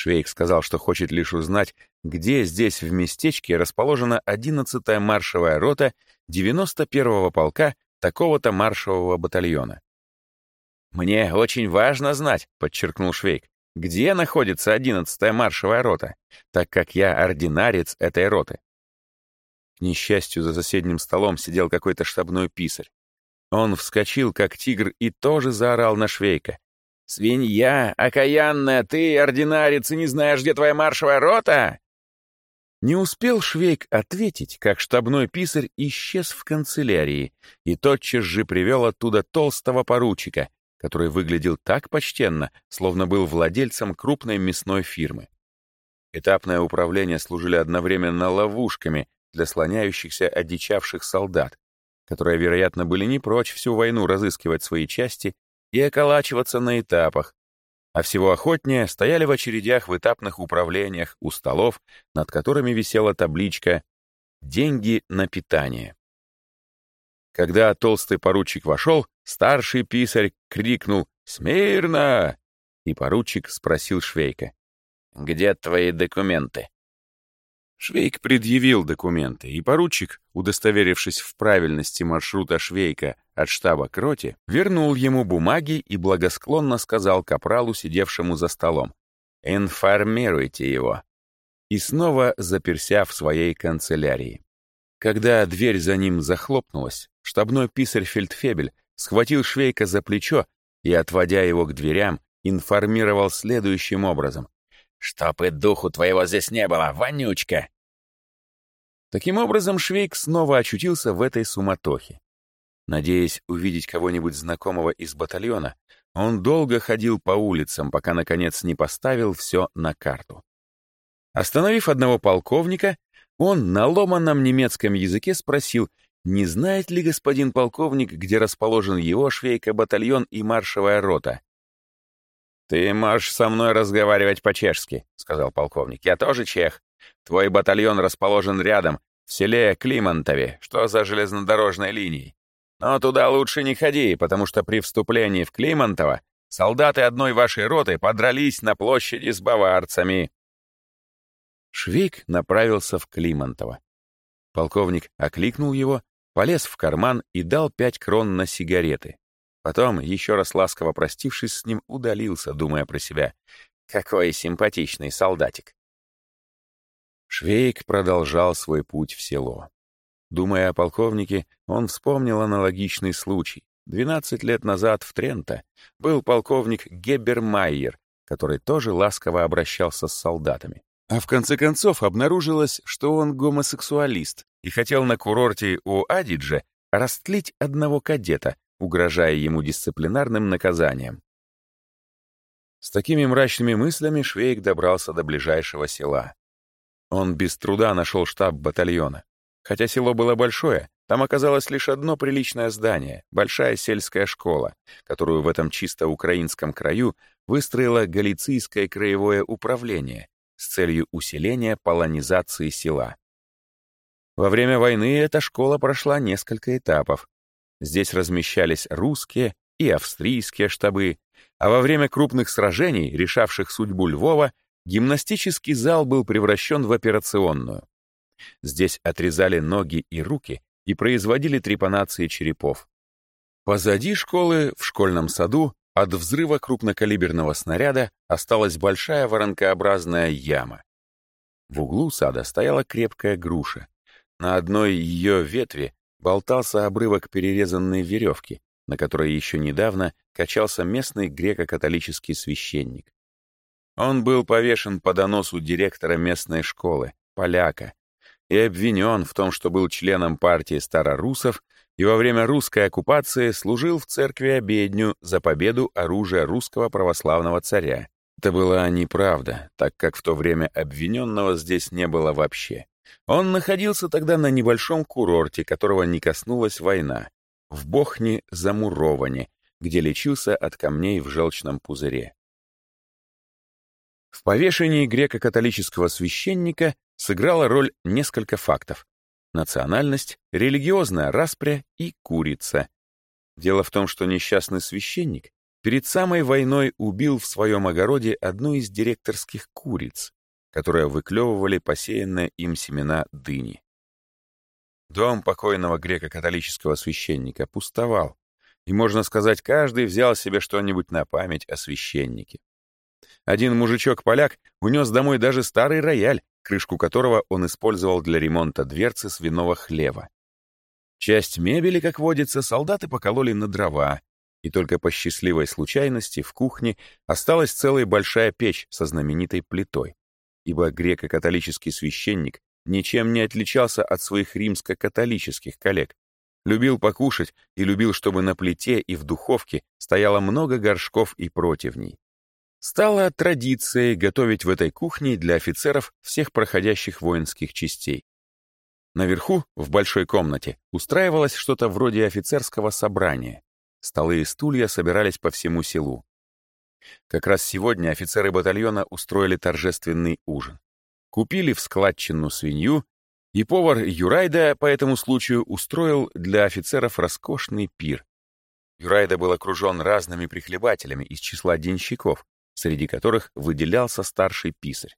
Швейк сказал, что хочет лишь узнать, где здесь в местечке расположена 11-я маршевая рота 91-го полка такого-то маршевого батальона. «Мне очень важно знать», — подчеркнул Швейк, где находится 11-я маршевая рота, так как я ординарец этой роты. К несчастью, за соседним столом сидел какой-то штабной писарь. Он вскочил, как тигр, и тоже заорал на Швейка. «Свинья, окаянная, ты, ординарец, и не знаешь, где твоя маршевая рота?» Не успел Швейк ответить, как штабной писарь исчез в канцелярии и тотчас же привел оттуда толстого поручика, который выглядел так почтенно, словно был владельцем крупной мясной фирмы. Этапное управление служили одновременно ловушками для слоняющихся одичавших солдат, которые, вероятно, были не прочь всю войну разыскивать свои части и околачиваться на этапах, а всего охотнее стояли в очередях в этапных управлениях у столов, над которыми висела табличка «Деньги на питание». Когда толстый поручик вошел, старший писарь крикнул «Смирно!» и поручик спросил Швейка «Где твои документы?» Швейк предъявил документы, и поручик, удостоверившись в правильности маршрута Швейка от штаба к роте, вернул ему бумаги и благосклонно сказал капралу, сидевшему за столом, «Информируйте его». И снова заперся в своей канцелярии. Когда дверь за ним захлопнулась, штабной писарь Фельдфебель схватил Швейка за плечо и, отводя его к дверям, информировал следующим образом. «Чтоб и духу твоего здесь не было, вонючка!» Таким образом, Швейк снова очутился в этой суматохе. Надеясь увидеть кого-нибудь знакомого из батальона, он долго ходил по улицам, пока, наконец, не поставил все на карту. Остановив одного полковника, он на ломаном немецком языке спросил, не знает ли господин полковник, где расположен его швейка-батальон и маршевая рота. «Ты можешь со мной разговаривать по-чешски», — сказал полковник. «Я тоже чех. Твой батальон расположен рядом, в селе Климантове, что за железнодорожной линией. Но туда лучше не ходи, потому что при вступлении в Климантово солдаты одной вашей роты подрались на площади с баварцами. Швейк направился в Климонтово. Полковник окликнул его, полез в карман и дал пять крон на сигареты. Потом, еще раз ласково простившись с ним, удалился, думая про себя. Какой симпатичный солдатик. Швейк продолжал свой путь в село. Думая о полковнике, он вспомнил аналогичный случай. Двенадцать лет назад в Тренто был полковник Гебермайер, который тоже ласково обращался с солдатами. А в конце концов обнаружилось, что он гомосексуалист и хотел на курорте у Адиджа растлить одного кадета, угрожая ему дисциплинарным наказанием. С такими мрачными мыслями Швейк добрался до ближайшего села. Он без труда нашел штаб батальона. Хотя село было большое, там оказалось лишь одно приличное здание — большая сельская школа, которую в этом чисто украинском краю выстроило Галицийское краевое управление с целью усиления полонизации села. Во время войны эта школа прошла несколько этапов. Здесь размещались русские и австрийские штабы, а во время крупных сражений, решавших судьбу Львова, гимнастический зал был превращен в операционную. Здесь отрезали ноги и руки и производили трепанации черепов. Позади школы, в школьном саду, от взрыва крупнокалиберного снаряда осталась большая воронкообразная яма. В углу сада стояла крепкая груша. На одной ее ветви болтался обрывок перерезанной веревки, на которой еще недавно качался местный греко-католический священник. Он был повешен по доносу директора местной школы, поляка, и обвинен в том, что был членом партии старорусов и во время русской оккупации служил в церкви обедню за победу оружия русского православного царя. Это была неправда, так как в то время обвиненного здесь не было вообще. Он находился тогда на небольшом курорте, которого не коснулась война, в Бохне-Замуроване, где лечился от камней в желчном пузыре. В повешении греко-католического священника сыграла роль несколько фактов. Национальность, религиозная распря и курица. Дело в том, что несчастный священник перед самой войной убил в своем огороде одну из директорских куриц, которые выклевывали посеянные им семена дыни. Дом покойного греко-католического священника пустовал, и, можно сказать, каждый взял себе что-нибудь на память о священнике. Один мужичок-поляк унес домой даже старый рояль, крышку которого он использовал для ремонта дверцы свиного хлева. Часть мебели, как водится, солдаты покололи на дрова, и только по счастливой случайности в кухне осталась целая большая печь со знаменитой плитой, ибо греко-католический священник ничем не отличался от своих римско-католических коллег, любил покушать и любил, чтобы на плите и в духовке стояло много горшков и противней. Стало традицией готовить в этой кухне для офицеров всех проходящих воинских частей. Наверху, в большой комнате, устраивалось что-то вроде офицерского собрания. Столы и стулья собирались по всему селу. Как раз сегодня офицеры батальона устроили торжественный ужин. Купили в складчину свинью, и повар Юрайда по этому случаю устроил для офицеров роскошный пир. Юрайда был окружен разными прихлебателями из числа денщиков, среди которых выделялся старший писарь.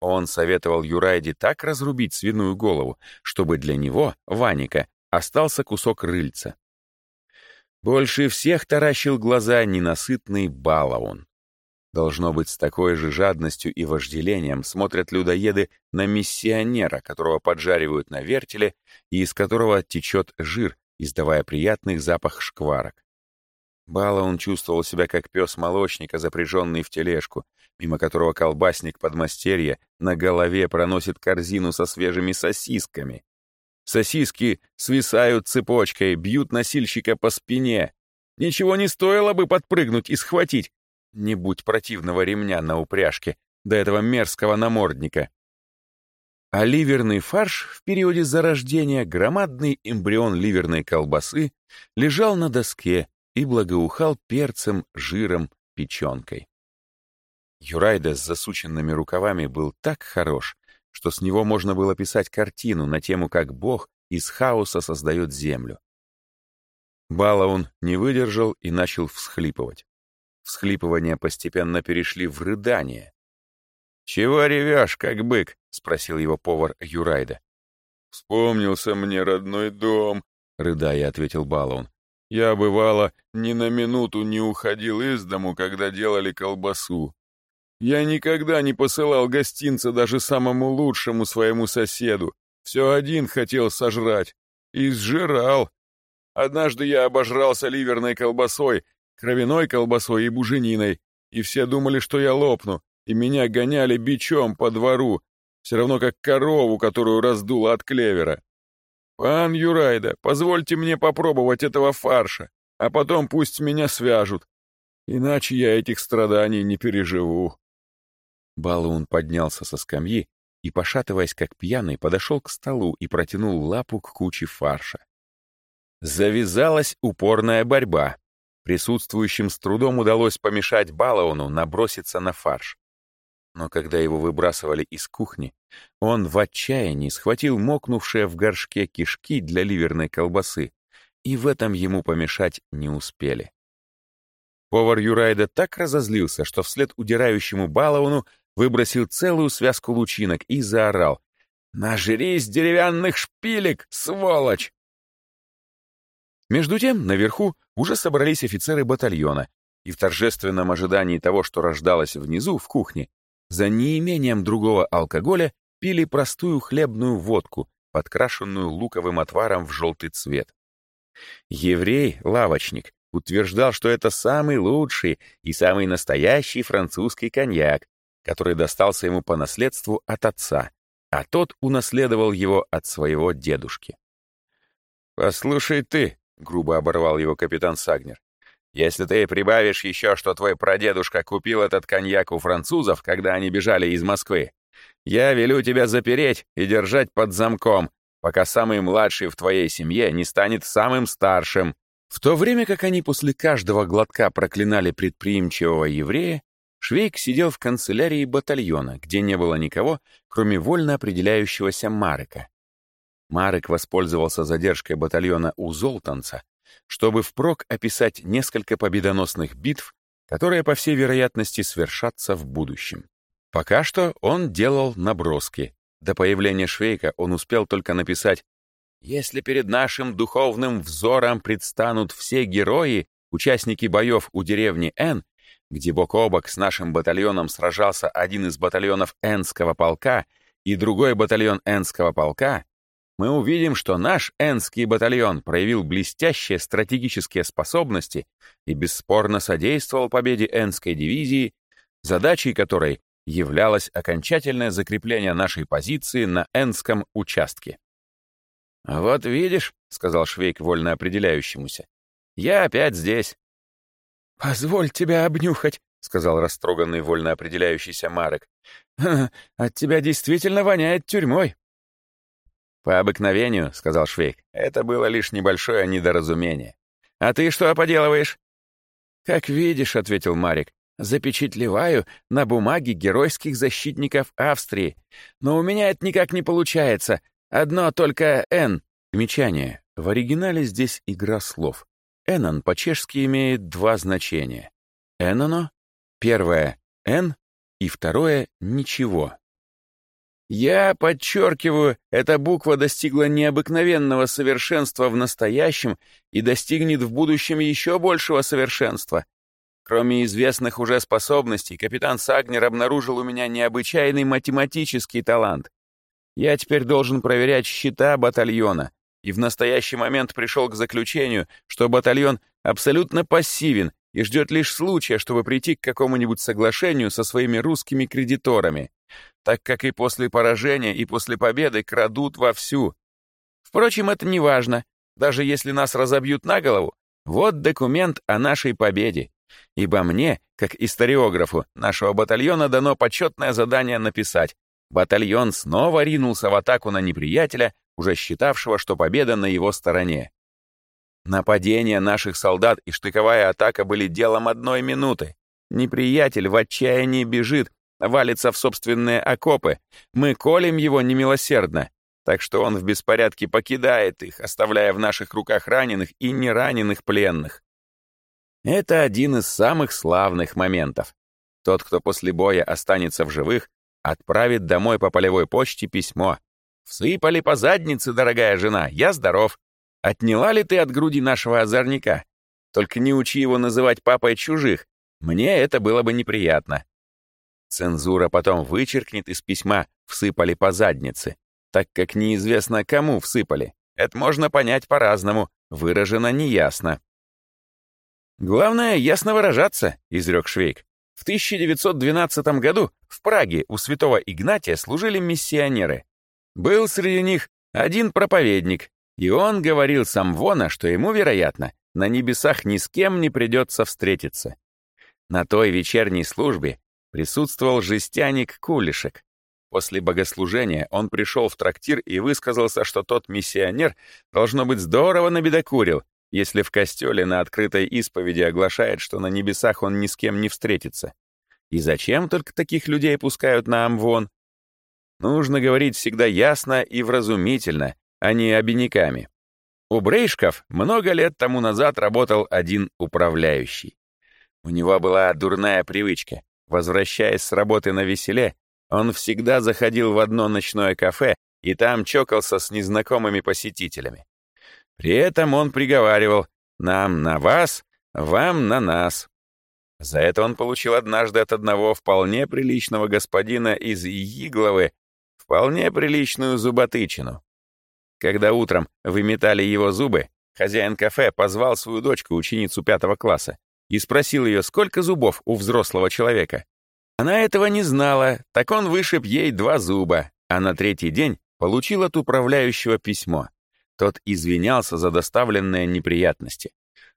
Он советовал Юрайде так разрубить свиную голову, чтобы для него, Ваника, остался кусок рыльца. Больше всех таращил глаза ненасытный балаон. Должно быть, с такой же жадностью и вожделением смотрят людоеды на миссионера, которого поджаривают на вертеле и из которого течет жир, издавая приятный запах шкварок. Бала он чувствовал себя как пес молочника, запряженный в тележку, мимо которого колбасник подмастерья на голове проносит корзину со свежими сосисками. Сосиски свисают цепочкой, бьют носильщика по спине. Ничего не стоило бы подпрыгнуть и схватить. Не будь противного ремня на упряжке, до этого мерзкого намордника. А ливерный фарш в периоде зарождения, громадный эмбрион ливерной колбасы, лежал на доске, и благоухал перцем, жиром, печенкой. Юрайда с засученными рукавами был так хорош, что с него можно было писать картину на тему, как Бог из хаоса создает землю. Балаун не выдержал и начал всхлипывать. Всхлипывания постепенно перешли в рыдание. «Чего ревешь, как бык?» — спросил его повар Юрайда. «Вспомнился мне родной дом», — рыдая ответил Балаун. «Я, бывало, ни на минуту не уходил из дому, когда делали колбасу. Я никогда не посылал гостинца даже самому лучшему своему соседу. Все один хотел сожрать. И сжирал. Однажды я обожрался ливерной колбасой, кровяной колбасой и бужениной, и все думали, что я лопну, и меня гоняли бичом по двору, все равно как корову, которую раздуло от клевера. «Пан Юрайда, позвольте мне попробовать этого фарша, а потом пусть меня свяжут, иначе я этих страданий не переживу». Балун поднялся со скамьи и, пошатываясь как пьяный, подошел к столу и протянул лапу к куче фарша. Завязалась упорная борьба. Присутствующим с трудом удалось помешать Балауну наброситься на фарш. Но когда его выбрасывали из кухни, он в отчаянии схватил мокнувшие в горшке кишки для ливерной колбасы, и в этом ему помешать не успели. Повар Юрайда так разозлился, что вслед удирающему Балауну выбросил целую связку лучинок и заорал «Нажрись деревянных шпилек, сволочь!» Между тем, наверху уже собрались офицеры батальона, и в торжественном ожидании того, что рождалось внизу, в кухне, за неимением другого алкоголя пили простую хлебную водку, подкрашенную луковым отваром в желтый цвет. Еврей, лавочник, утверждал, что это самый лучший и самый настоящий французский коньяк, который достался ему по наследству от отца, а тот унаследовал его от своего дедушки. «Послушай ты», — грубо оборвал его капитан Сагнер, «если ты прибавишь еще, что твой прадедушка купил этот коньяк у французов, когда они бежали из Москвы, я велю тебя запереть и держать под замком, пока самый младший в твоей семье не станет самым старшим». В то время как они после каждого глотка проклинали предприимчивого еврея, Швейк сидел в канцелярии батальона, где не было никого, кроме вольно определяющегося Марека. Марек воспользовался задержкой батальона у Золтанца, чтобы впрок описать несколько победоносных битв, которые, по всей вероятности, свершатся в будущем. Пока что он делал наброски. До появления Швейка он успел только написать «Если перед нашим духовным взором предстанут все герои, участники боев у деревни Н, где бок о бок с нашим батальоном сражался один из батальонов Энского полка и другой батальон Энского полка, мы увидим, что наш Энский батальон проявил блестящие стратегические способности и бесспорно содействовал победе Энской дивизии, задачей которой являлось окончательное закрепление нашей позиции на Энском участке. «Вот видишь», — сказал Швейк вольно определяющемуся, — «я опять здесь. «Позволь тебя обнюхать», — сказал растроганный вольно определяющийся Марек. «От тебя действительно воняет тюрьмой». «По обыкновению», — сказал Швейк, — «это было лишь небольшое недоразумение. А ты что поделываешь?» «Как видишь», — ответил Марик, — «запечатлеваю на бумаге геройских защитников Австрии. Но у меня это никак не получается. Одно только «Н». Примечание. В оригинале здесь игра слов. Энон по-чешски имеет два значения. Эноно — первое — «н» и второе — «ничего». Я подчеркиваю, эта буква достигла необыкновенного совершенства в настоящем и достигнет в будущем еще большего совершенства. Кроме известных уже способностей, капитан Сагнер обнаружил у меня необычайный математический талант. Я теперь должен проверять счета батальона, и в настоящий момент пришел к заключению, что батальон абсолютно пассивен и ждет лишь случая, чтобы прийти к какому-нибудь соглашению со своими русскими кредиторами, так как и после поражения, и после победы крадут вовсю. Впрочем, это не важно. Даже если нас разобьют на голову, вот документ о нашей победе. Ибо мне, как историографу нашего батальона, дано почетное задание написать. Батальон снова ринулся в атаку на неприятеля, уже считавшего, что победа на его стороне. Нападение наших солдат и штыковая атака были делом одной минуты. Неприятель в отчаянии бежит, валится в собственные окопы. Мы колем его немилосердно, так что он в беспорядке покидает их, оставляя в наших руках раненых и нераненых пленных. Это один из самых славных моментов. Тот, кто после боя останется в живых, отправит домой по полевой почте письмо. Всыпали по заднице, дорогая жена, я здоров. Отняла ли ты от груди нашего озорника? Только не учи его называть папой чужих. Мне это было бы неприятно. Цензура потом вычеркнет из письма «всыпали по заднице», так как неизвестно, кому всыпали. Это можно понять по-разному, выражено неясно. «Главное, ясно выражаться», — изрек Швейк. В 1912 году в Праге у святого Игнатия служили миссионеры. Был среди них один проповедник, и он говорил Самвона, что ему, вероятно, на небесах ни с кем не придется встретиться. На той вечерней службе присутствовал жестяник Кулишек. После богослужения он пришел в трактир и высказался, что тот миссионер, должно быть, здорово набедокурил, если в костеле на открытой исповеди оглашает, что на небесах он ни с кем не встретится. И зачем только таких людей пускают на Амвон? Нужно говорить всегда ясно и вразумительно, а не обиняками. У Брейшков много лет тому назад работал один управляющий. У него была дурная привычка. Возвращаясь с работы на веселе, он всегда заходил в одно ночное кафе и там чокался с незнакомыми посетителями. При этом он приговаривал «нам на вас, вам на нас». За это он получил однажды от одного вполне приличного господина из Игловы вполне приличную зуботычину. Когда утром выметали его зубы, хозяин кафе позвал свою дочку, ученицу пятого класса, и спросил ее, сколько зубов у взрослого человека. Она этого не знала, так он вышиб ей два зуба, а на третий день получил от управляющего письмо. Тот извинялся за доставленные неприятности.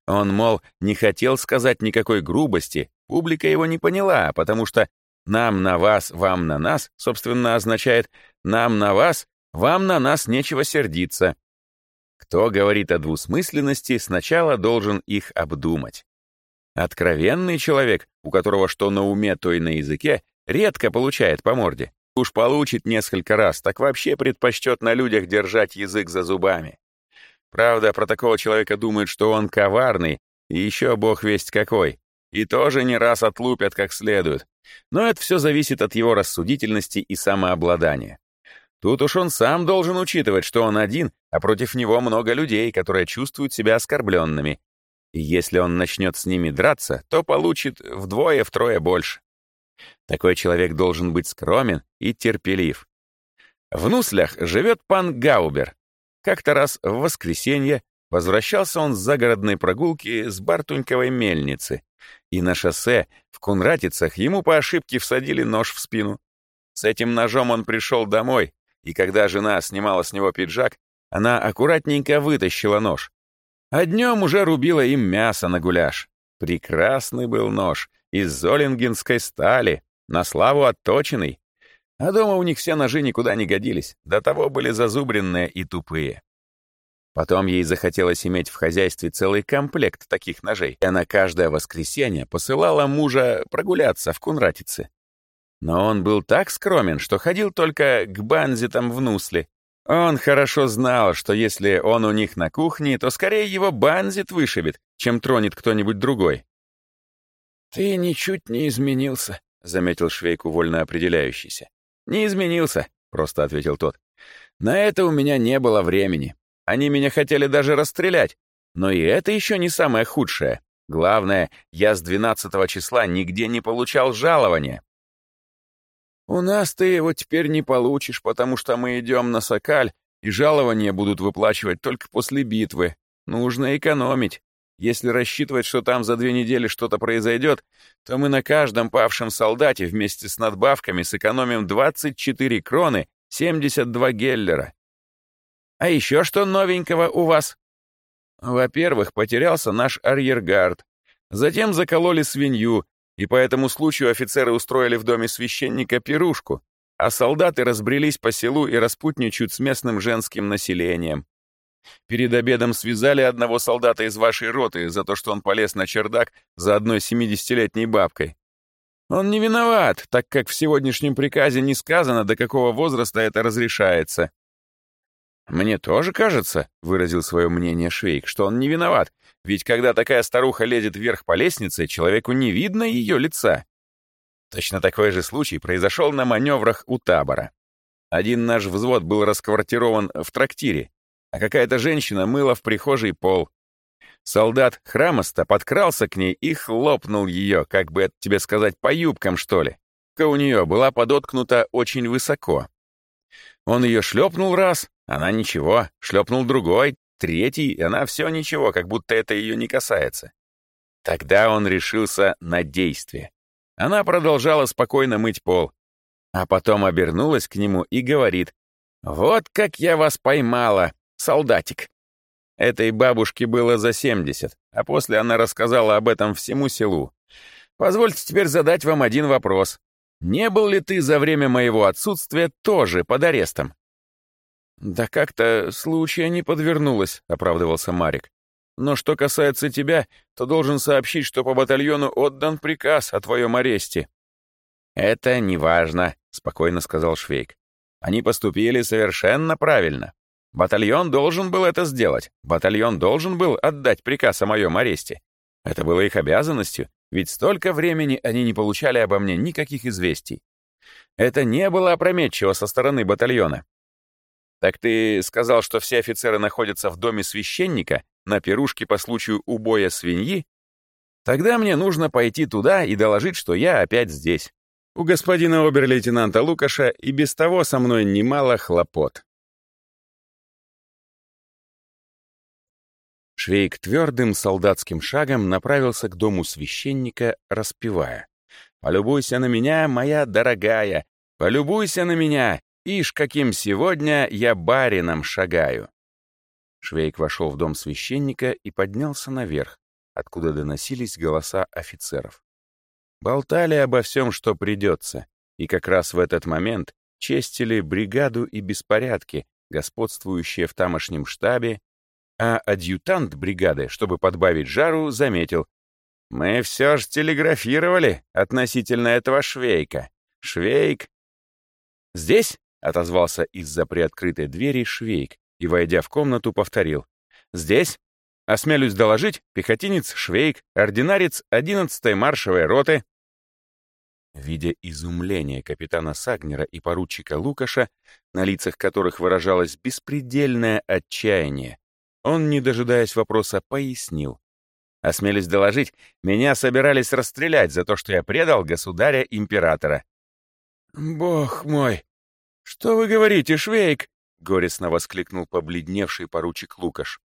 Он, мол, не хотел сказать никакой грубости, публика его не поняла, потому что «нам на вас, вам на нас» собственно означает «нам на вас, вам на нас нечего сердиться». Кто говорит о двусмысленности, сначала должен их обдумать. Откровенный человек, у которого что на уме, то и на языке, редко получает по морде. Уж получит несколько раз, так вообще предпочтет на людях держать язык за зубами. Правда, про такого человека думают, что он коварный, и еще бог весть какой, и тоже не раз отлупят как следует. Но это все зависит от его рассудительности и самообладания. Тут уж он сам должен учитывать, что он один, а против него много людей, которые чувствуют себя оскорбленными. И если он начнет с ними драться, то получит вдвое-втрое больше. Такой человек должен быть скромен и терпелив. В Нуслях живет пан Гаубер. Как-то раз в воскресенье возвращался он с загородной прогулки с Бартуньковой мельницы, и на шоссе в Кунратицах ему по ошибке всадили нож в спину. С этим ножом он пришел домой, и когда жена снимала с него пиджак, она аккуратненько вытащила нож. А днем уже рубила им мясо на гуляш. Прекрасный был нож, из золингенской стали, на славу отточенный. А дома у них все ножи никуда не годились, до того были зазубренные и тупые. Потом ей захотелось иметь в хозяйстве целый комплект таких ножей, и она каждое воскресенье посылала мужа прогуляться в Кунратице. Но он был так скромен, что ходил только к банзитам в Нусле. Он хорошо знал, что если он у них на кухне, то скорее его банзит вышибет, чем тронет кто-нибудь другой. «Ты ничуть не изменился», — заметил Швейку вольно определяющийся. «Не изменился», — просто ответил тот. «На это у меня не было времени. Они меня хотели даже расстрелять. Но и это еще не самое худшее. Главное, я с 12 числа нигде не получал жалования». «У нас ты его теперь не получишь, потому что мы идем на Сокаль, и жалования будут выплачивать только после битвы. Нужно экономить. Если рассчитывать, что там за две недели что-то произойдет, то мы на каждом павшем солдате вместе с надбавками сэкономим 24 кроны 72 геллера. А еще что новенького у вас? Во-первых, потерялся наш арьергард. Затем закололи свинью, и по этому случаю офицеры устроили в доме священника пирушку, а солдаты разбрелись по селу и распутничают с местным женским населением. Перед обедом связали одного солдата из вашей роты за то, что он полез на чердак за одной семидесятилетней бабкой. Он не виноват, так как в сегодняшнем приказе не сказано, до какого возраста это разрешается. «Мне тоже кажется», — выразил свое мнение Швейк, «что он не виноват, ведь когда такая старуха лезет вверх по лестнице, человеку не видно ее лица». Точно такой же случай произошел на маневрах у табора. Один наш взвод был расквартирован в трактире, а какая-то женщина мыла в прихожей пол. Солдат храмоста подкрался к ней и хлопнул ее, как бы это тебе сказать, по юбкам, что ли. Ка у нее была подоткнута очень высоко. Он ее шлепнул раз, она ничего, шлепнул другой, третий, и она все ничего, как будто это ее не касается. Тогда он решился на действие. Она продолжала спокойно мыть пол, а потом обернулась к нему и говорит, «Вот как я вас поймала, солдатик!» Этой бабушке было за 70, а после она рассказала об этом всему селу. Позвольте теперь задать вам один вопрос. Не был ли ты за время моего отсутствия тоже под арестом? «Да как-то случая не подвернулось», — оправдывался Марик. «Но что касается тебя, то должен сообщить, что по батальону отдан приказ о твоем аресте». «Это неважно», — спокойно сказал Швейк. «Они поступили совершенно правильно. Батальон должен был это сделать. Батальон должен был отдать приказ о моем аресте. Это было их обязанностью, ведь столько времени они не получали обо мне никаких известий. Это не было опрометчиво со стороны батальона. Так ты сказал, что все офицеры находятся в доме священника на пирушке по случаю убоя свиньи? Тогда мне нужно пойти туда и доложить, что я опять здесь. У господина обер-лейтенанта Лукаша и без того со мной немало хлопот. Швейк твердым солдатским шагом направился к дому священника, распевая. «Полюбуйся на меня, моя дорогая! Полюбуйся на меня! Ишь, каким сегодня я барином шагаю!» Швейк вошел в дом священника и поднялся наверх, откуда доносились голоса офицеров. Болтали обо всем, что придется, и как раз в этот момент честили бригаду и беспорядки, господствующие в тамошнем штабе а адъютант бригады, чтобы подбавить жару, заметил. «Мы все же телеграфировали относительно этого Швейка. Швейк...» «Здесь?» — отозвался из-за приоткрытой двери Швейк и, войдя в комнату, повторил. «Здесь? Осмелюсь доложить, пехотинец Швейк, ординарец 11-й маршевой роты». Видя изумление капитана Сагнера и поручика Лукаша, на лицах которых выражалось беспредельное отчаяние, он, не дожидаясь вопроса, пояснил. Осмелюсь доложить, меня собирались расстрелять за то, что я предал государя-императора. «Бог мой! Что вы говорите, Швейк?» — горестно воскликнул побледневший поручик Лукаш.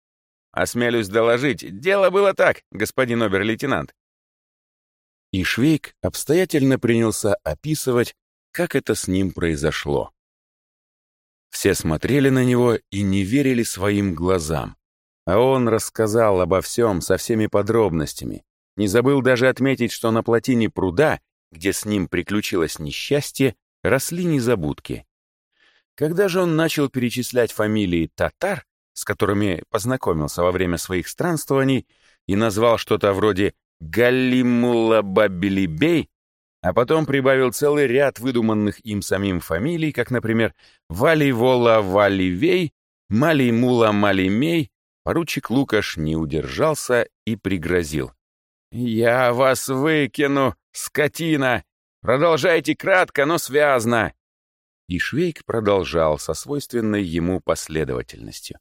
«Осмелюсь доложить, дело было так, господин обер-лейтенант». И Швейк обстоятельно принялся описывать, как это с ним произошло. Все смотрели на него и не верили своим глазам. А он рассказал обо всем со всеми подробностями. Не забыл даже отметить, что на плотине пруда, где с ним приключилось несчастье, росли незабудки. Когда же он начал перечислять фамилии татар, с которыми познакомился во время своих странствований, и назвал что-то вроде Галимула Бабилибей, а потом прибавил целый ряд выдуманных им самим фамилий, как, например, Валивола Валивей, Малимула Малимей, Поручик Лукаш не удержался и пригрозил. «Я вас выкину, скотина! Продолжайте кратко, но связно!» И Швейк продолжал со свойственной ему последовательностью.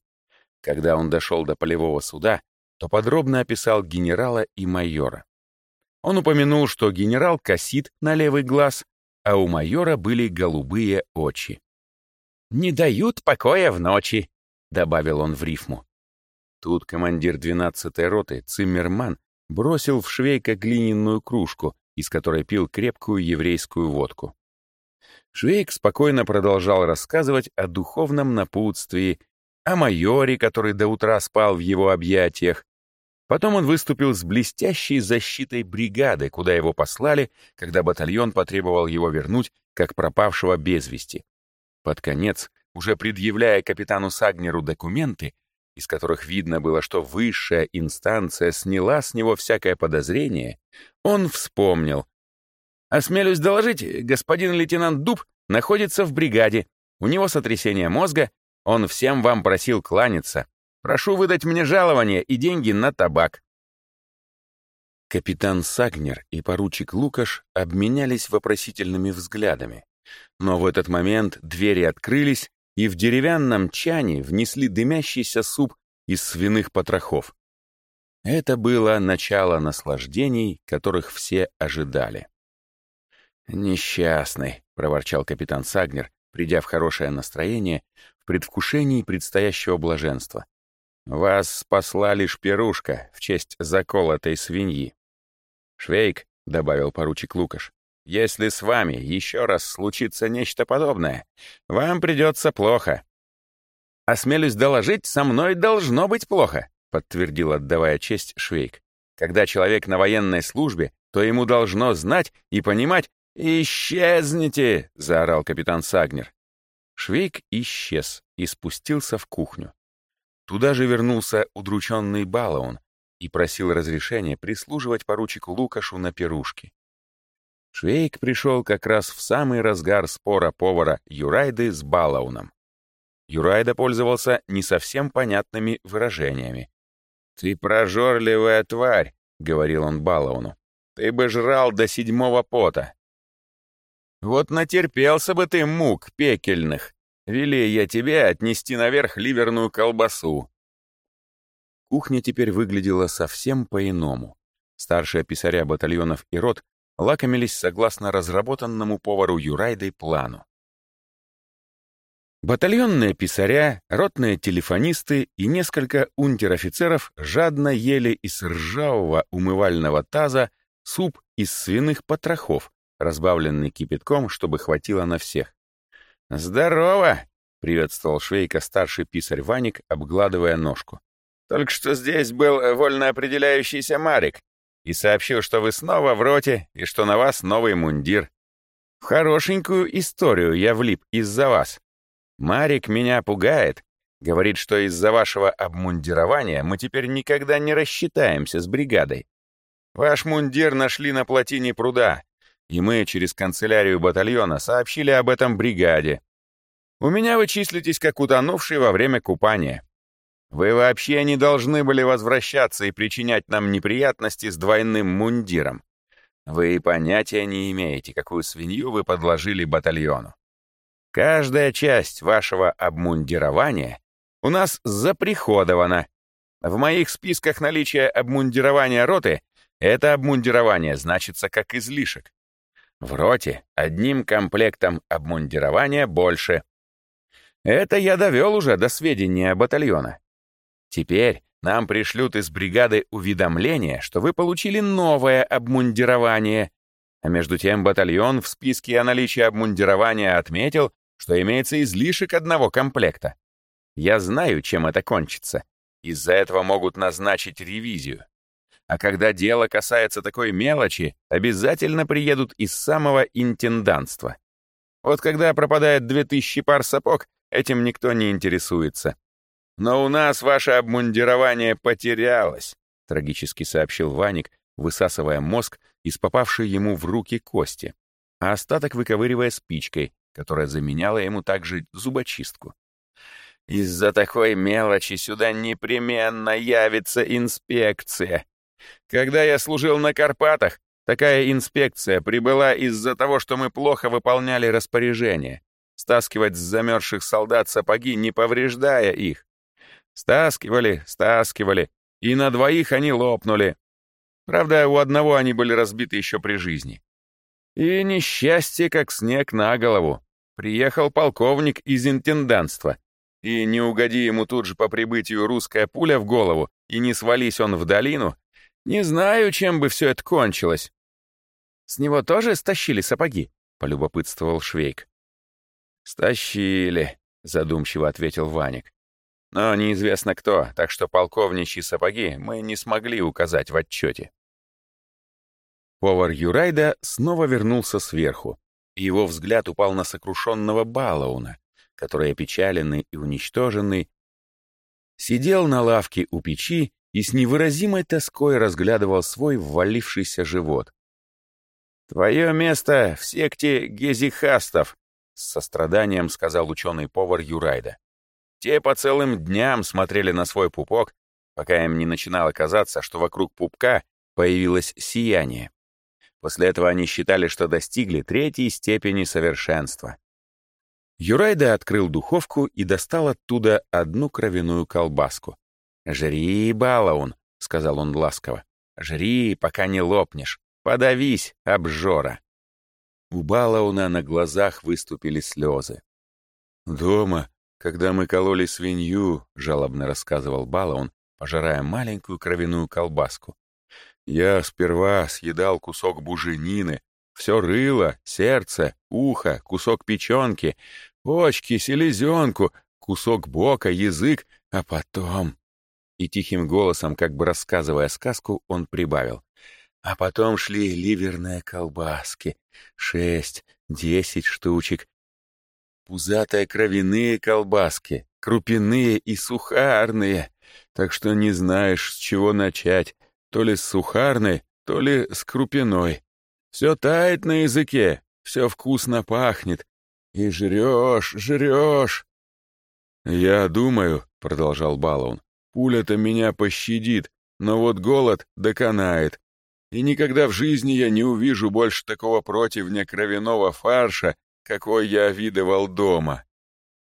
Когда он дошел до полевого суда, то подробно описал генерала и майора. Он упомянул, что генерал косит на левый глаз, а у майора были голубые очи. «Не дают покоя в ночи», — добавил он в рифму. Тут командир 12-й роты, Циммерман, бросил в швейка глиняную кружку, из которой пил крепкую еврейскую водку. Швейк спокойно продолжал рассказывать о духовном напутствии, о майоре, который до утра спал в его объятиях. Потом он выступил с блестящей защитой бригады, куда его послали, когда батальон потребовал его вернуть, как пропавшего без вести. Под конец, уже предъявляя капитану Сагнеру документы, из которых видно было, что высшая инстанция сняла с него всякое подозрение, он вспомнил. «Осмелюсь доложить, господин лейтенант Дуб находится в бригаде. У него сотрясение мозга, он всем вам просил кланяться. Прошу выдать мне жалование и деньги на табак». Капитан Сагнер и поручик Лукаш обменялись вопросительными взглядами. Но в этот момент двери открылись, и в деревянном чане внесли дымящийся суп из свиных потрохов. Это было начало наслаждений, которых все ожидали. «Несчастный», — проворчал капитан Сагнер, придя в хорошее настроение, в предвкушении предстоящего блаженства. «Вас спасла лишь пирушка в честь заколотой свиньи». «Швейк», — добавил поручик Лукаш, «если с вами еще раз случится нечто подобное, вам придется плохо». «Осмелюсь доложить, со мной должно быть плохо», — подтвердил, отдавая честь Швейк. «Когда человек на военной службе, то ему должно знать и понимать, «Исчезните!» — заорал капитан Сагнер. Швейк исчез и спустился в кухню. Туда же вернулся удрученный Балаун и просил разрешения прислуживать поручику Лукашу на пирушке. Швейк пришел как раз в самый разгар спора повара Юрайды с Балауном. Юрайда пользовался не совсем понятными выражениями. «Ты прожорливая тварь», — говорил он Балауну. «Ты бы жрал до седьмого пота. Вот натерпелся бы ты мук пекельных. Вели я тебе отнести наверх ливерную колбасу. Кухня теперь выглядела совсем по-иному. Старшие писаря батальонов и рот лакомились согласно разработанному повару Юрайдой плану. Батальонные писаря, ротные телефонисты и несколько унтер-офицеров жадно ели из ржавого умывального таза суп из свиных потрохов, разбавленный кипятком, чтобы хватило на всех. «Здорово!» — приветствовал Швейка старший писарь Ваник, обгладывая ножку. «Только что здесь был вольно определяющийся Марик и сообщил, что вы снова в роте и что на вас новый мундир. В хорошенькую историю я влип из-за вас. Марик меня пугает, говорит, что из-за вашего обмундирования мы теперь никогда не рассчитаемся с бригадой. Ваш мундир нашли на плотине пруда, и мы через канцелярию батальона сообщили об этом бригаде. У меня вы числитесь как утонувший во время купания. Вы вообще не должны были возвращаться и причинять нам неприятности с двойным мундиром. Вы понятия не имеете, какую свинью вы подложили батальону. Каждая часть вашего обмундирования у нас заприходована. В моих списках наличия обмундирования роты это обмундирование значится как излишек. В роте одним комплектом обмундирования больше. Это я довел уже до сведения батальона. Теперь нам пришлют из бригады уведомление, что вы получили новое обмундирование, а между тем батальон в списке о наличии обмундирования отметил, что имеется излишек одного комплекта. Я знаю, чем это кончится. Из-за этого могут назначить ревизию. А когда дело касается такой мелочи, обязательно приедут из самого интендантства. Вот когда пропадает две тысячи пар сапог, этим никто не интересуется. Но у нас ваше обмундирование потерялось, трагически сообщил Ваник, высасывая мозг из попавшей ему в руки кости, а остаток выковыривая спичкой, которая заменяла ему также зубочистку. Из-за такой мелочи сюда непременно явится инспекция, когда я служил на Карпатах, такая инспекция прибыла из-за того, что мы плохо выполняли распоряжение. Стаскивать с замерзших солдат сапоги, не повреждая их. Стаскивали, стаскивали, и на двоих они лопнули. Правда, у одного они были разбиты еще при жизни. И несчастье, как снег на голову. Приехал полковник из интендантства. И не угоди ему тут же по прибытию русская пуля в голову, и не свались он в долину, не знаю, чем бы все это кончилось. С него тоже стащили сапоги? Полюбопытствовал Швейк. Стащили, задумчиво ответил Ваник. Но неизвестно кто, так что полковничьи сапоги мы не смогли указать в отчете. Повар Юрайда снова вернулся сверху, и его взгляд упал на сокрушенного Балауна, который, опечаленный и уничтоженный, сидел на лавке у печи и с невыразимой тоской разглядывал свой ввалившийся живот. «Твое место в секте гезихастов», — с состраданием сказал ученый-повар Юрайда. Те по целым дням смотрели на свой пупок, пока им не начинало казаться, что вокруг пупка появилось сияние. После этого они считали, что достигли третьей степени совершенства. Юрайда открыл духовку и достал оттуда одну кровяную колбаску. «Жри, Балаун», — сказал он ласково. «Жри, пока не лопнешь. Подавись, обжора». У Балауна на глазах выступили слезы. «Дома, когда мы кололи свинью», — жалобно рассказывал Балаун, пожирая маленькую кровяную колбаску. «Я сперва съедал кусок буженины, все рыло, сердце, ухо, кусок печенки, почки, селезенку, кусок бока, язык, а потом...» И тихим голосом, как бы рассказывая сказку, он прибавил. А потом шли ливерные колбаски. Шесть, десять штучек. Пузатые кровяные колбаски, крупяные и сухарные. Так что не знаешь, с чего начать. То ли с сухарной, то ли с крупяной. Все тает на языке, все вкусно пахнет. И жрешь, жрешь. «Я думаю», — продолжал Балаун, — «пуля-то меня пощадит, но вот голод доконает. И никогда в жизни я не увижу больше такого противня кровяного фарша, какой я видывал дома.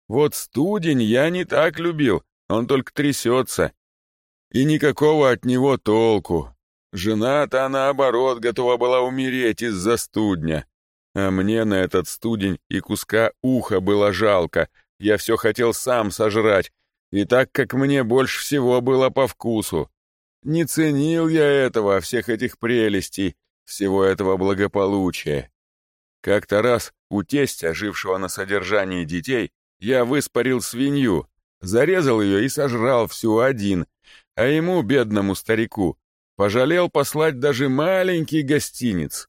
Вот студень я не так любил, он только трясется. И никакого от него толку. Жена-то, наоборот, готова была умереть из-за студня. А мне на этот студень и куска уха было жалко. Я все хотел сам сожрать, и так как мне больше всего было по вкусу. Не ценил я этого, всех этих прелестей, всего этого благополучия. Как-то раз у тестя, жившего на содержании детей, я выспарил свинью, зарезал ее и сожрал всю один, а ему, бедному старику, пожалел послать даже маленький гостиниц.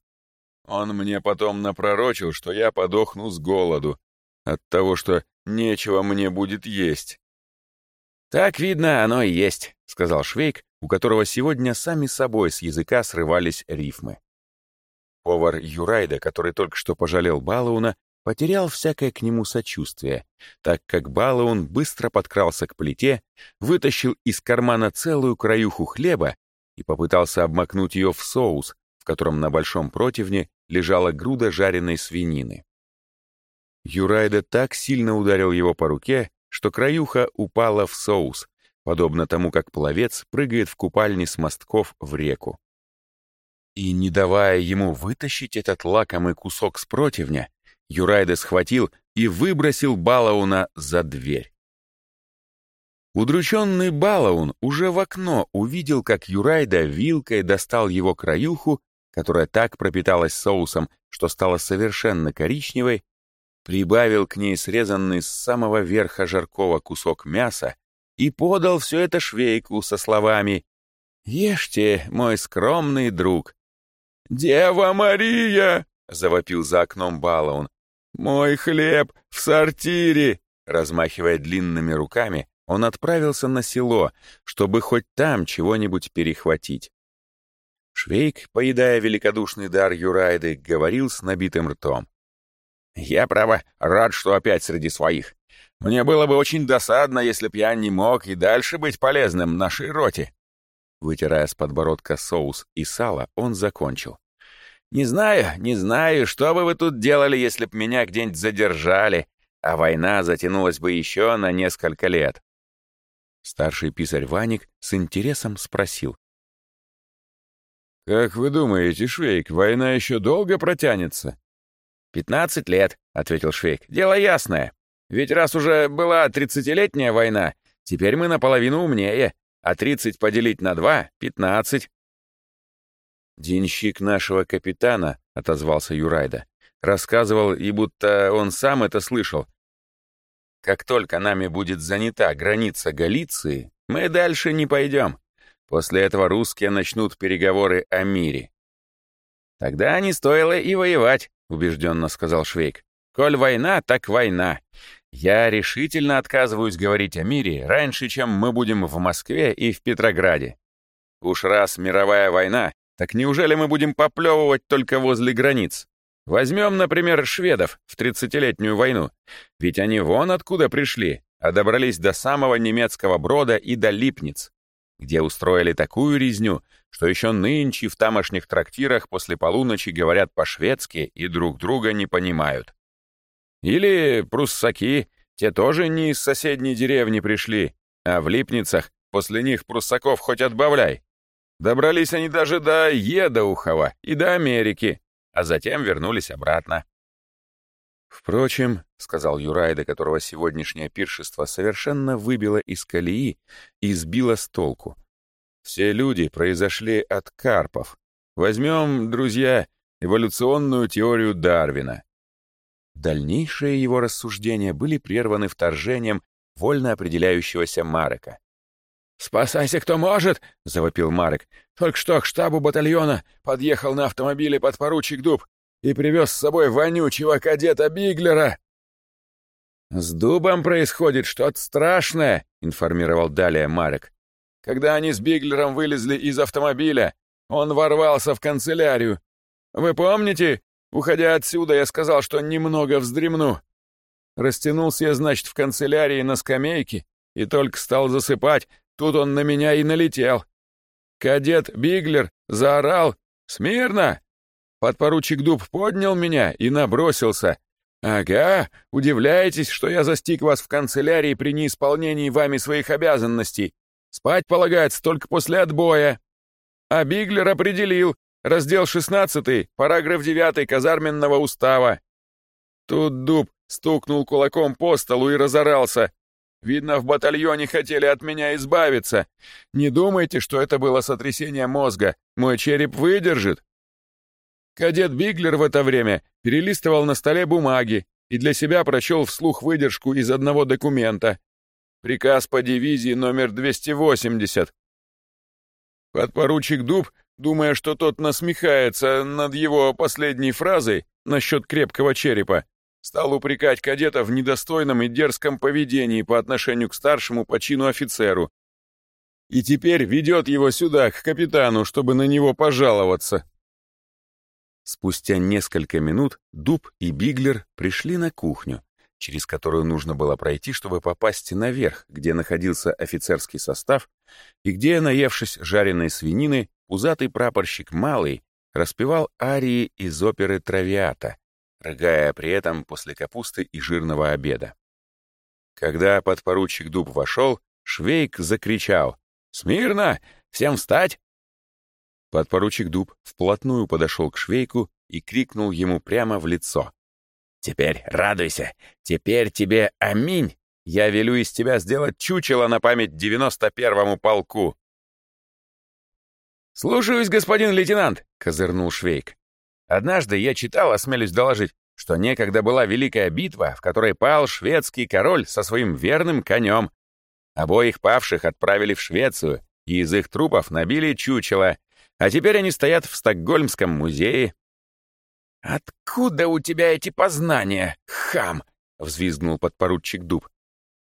Он мне потом напророчил, что я подохну с голоду, от того, что нечего мне будет есть. «Так, видно, оно и есть», — сказал Швейк, у которого сегодня сами собой с языка срывались рифмы. Повар Юрайда, который только что пожалел Балауна, потерял всякое к нему сочувствие, так как Балаун быстро подкрался к плите, вытащил из кармана целую краюху хлеба и попытался обмакнуть ее в соус, в котором на большом противне лежала груда жареной свинины. Юрайда так сильно ударил его по руке, что краюха упала в соус, подобно тому, как пловец прыгает в купальне с мостков в реку. И, не давая ему вытащить этот лакомый кусок с противня, Юрайда схватил и выбросил Балауна за дверь. Удрученный Балаун уже в окно увидел, как Юрайда вилкой достал его краюху, которая так пропиталась соусом, что стала совершенно коричневой, прибавил к ней срезанный с самого верха жаркого кусок мяса и подал все это швейку со словами «Ешьте, мой скромный друг». «Дева Мария!» — завопил за окном Балаун. «Мой хлеб в сортире!» Размахивая длинными руками, он отправился на село, чтобы хоть там чего-нибудь перехватить. Швейк, поедая великодушный дар Юрайды, говорил с набитым ртом. «Я, право, рад, что опять среди своих. Мне было бы очень досадно, если б я не мог и дальше быть полезным нашей роте». Вытирая с подбородка соус и сало, он закончил. «Не знаю, не знаю, что бы вы тут делали, если б меня где-нибудь задержали, а война затянулась бы еще на несколько лет». Старший писарь Ваник с интересом спросил. «Как вы думаете, Швейк, война еще долго протянется?» «Пятнадцать лет», — ответил Швейк. «Дело ясное. Ведь раз уже была тридцатилетняя война, теперь мы наполовину умнее, а тридцать поделить на два — пятнадцать. «Денщик нашего капитана», — отозвался Юрайда, рассказывал, и будто он сам это слышал. «Как только нами будет занята граница Галиции, мы дальше не пойдем. После этого русские начнут переговоры о мире». «Тогда не стоило и воевать», — убежденно сказал Швейк. «Коль война, так война. Я решительно отказываюсь говорить о мире раньше, чем мы будем в Москве и в Петрограде. Уж раз мировая война, так неужели мы будем поплевывать только возле границ? Возьмем, например, шведов в тридцатилетнюю войну. Ведь они вон откуда пришли, а добрались до самого немецкого брода и до Липниц, где устроили такую резню, что еще нынче в тамошних трактирах после полуночи говорят по-шведски и друг друга не понимают. Или пруссаки, те тоже не из соседней деревни пришли, а в Липницах после них пруссаков хоть отбавляй. Добрались они даже до Едаухова и до Америки, а затем вернулись обратно. «Впрочем», — сказал Юрайда, которого сегодняшнее пиршество совершенно выбило из колеи и сбило с толку. «Все люди произошли от карпов. Возьмем, друзья, эволюционную теорию Дарвина. Дальнейшие его рассуждения были прерваны вторжением вольно определяющегося Марека. «Спасайся, кто может!» — завопил Марек. «Только что к штабу батальона подъехал на автомобиле подпоручик Дуб и привез с собой вонючего кадета Биглера!» «С Дубом происходит что-то страшное», — информировал далее Марек. «Когда они с Биглером вылезли из автомобиля, он ворвался в канцелярию. Вы помните, Уходя отсюда, я сказал, что немного вздремну. Растянулся я, значит, в канцелярии на скамейке и только стал засыпать, тут он на меня и налетел. Кадет Биглер заорал «Смирно!» Подпоручик Дуб поднял меня и набросился. «Ага, удивляетесь, что я застиг вас в канцелярии при неисполнении вами своих обязанностей. Спать полагается только после отбоя». А Биглер определил, Раздел 16, параграф 9 казарменного устава. Тут дуб стукнул кулаком по столу и разорался. Видно, в батальоне хотели от меня избавиться. Не думайте, что это было сотрясение мозга. Мой череп выдержит. Кадет Биглер в это время перелистывал на столе бумаги и для себя прочел вслух выдержку из одного документа. Приказ по дивизии номер 280. Подпоручик Дуб думая, что тот насмехается над его последней фразой насчет крепкого черепа, стал упрекать кадета в недостойном и дерзком поведении по отношению к старшему по чину офицеру. И теперь ведет его сюда, к капитану, чтобы на него пожаловаться. Спустя несколько минут Дуб и Биглер пришли на кухню, через которую нужно было пройти, чтобы попасть наверх, где находился офицерский состав, и где, наевшись жареной свинины, Пузатый прапорщик Малый распевал арии из оперы «Травиата», рыгая при этом после капусты и жирного обеда. Когда подпоручик Дуб вошел, Швейк закричал «Смирно! Всем встать!» Подпоручик Дуб вплотную подошел к Швейку и крикнул ему прямо в лицо. «Теперь радуйся! Теперь тебе аминь! Я велю из тебя сделать чучело на память девяносто первому полку!» «Слушаюсь, господин лейтенант», — козырнул Швейк. «Однажды я читал, осмелюсь доложить, что некогда была великая битва, в которой пал шведский король со своим верным конем. Обоих павших отправили в Швецию, и из их трупов набили чучело, а теперь они стоят в Стокгольмском музее». «Откуда у тебя эти познания, хам?» — взвизгнул подпоручик Дуб.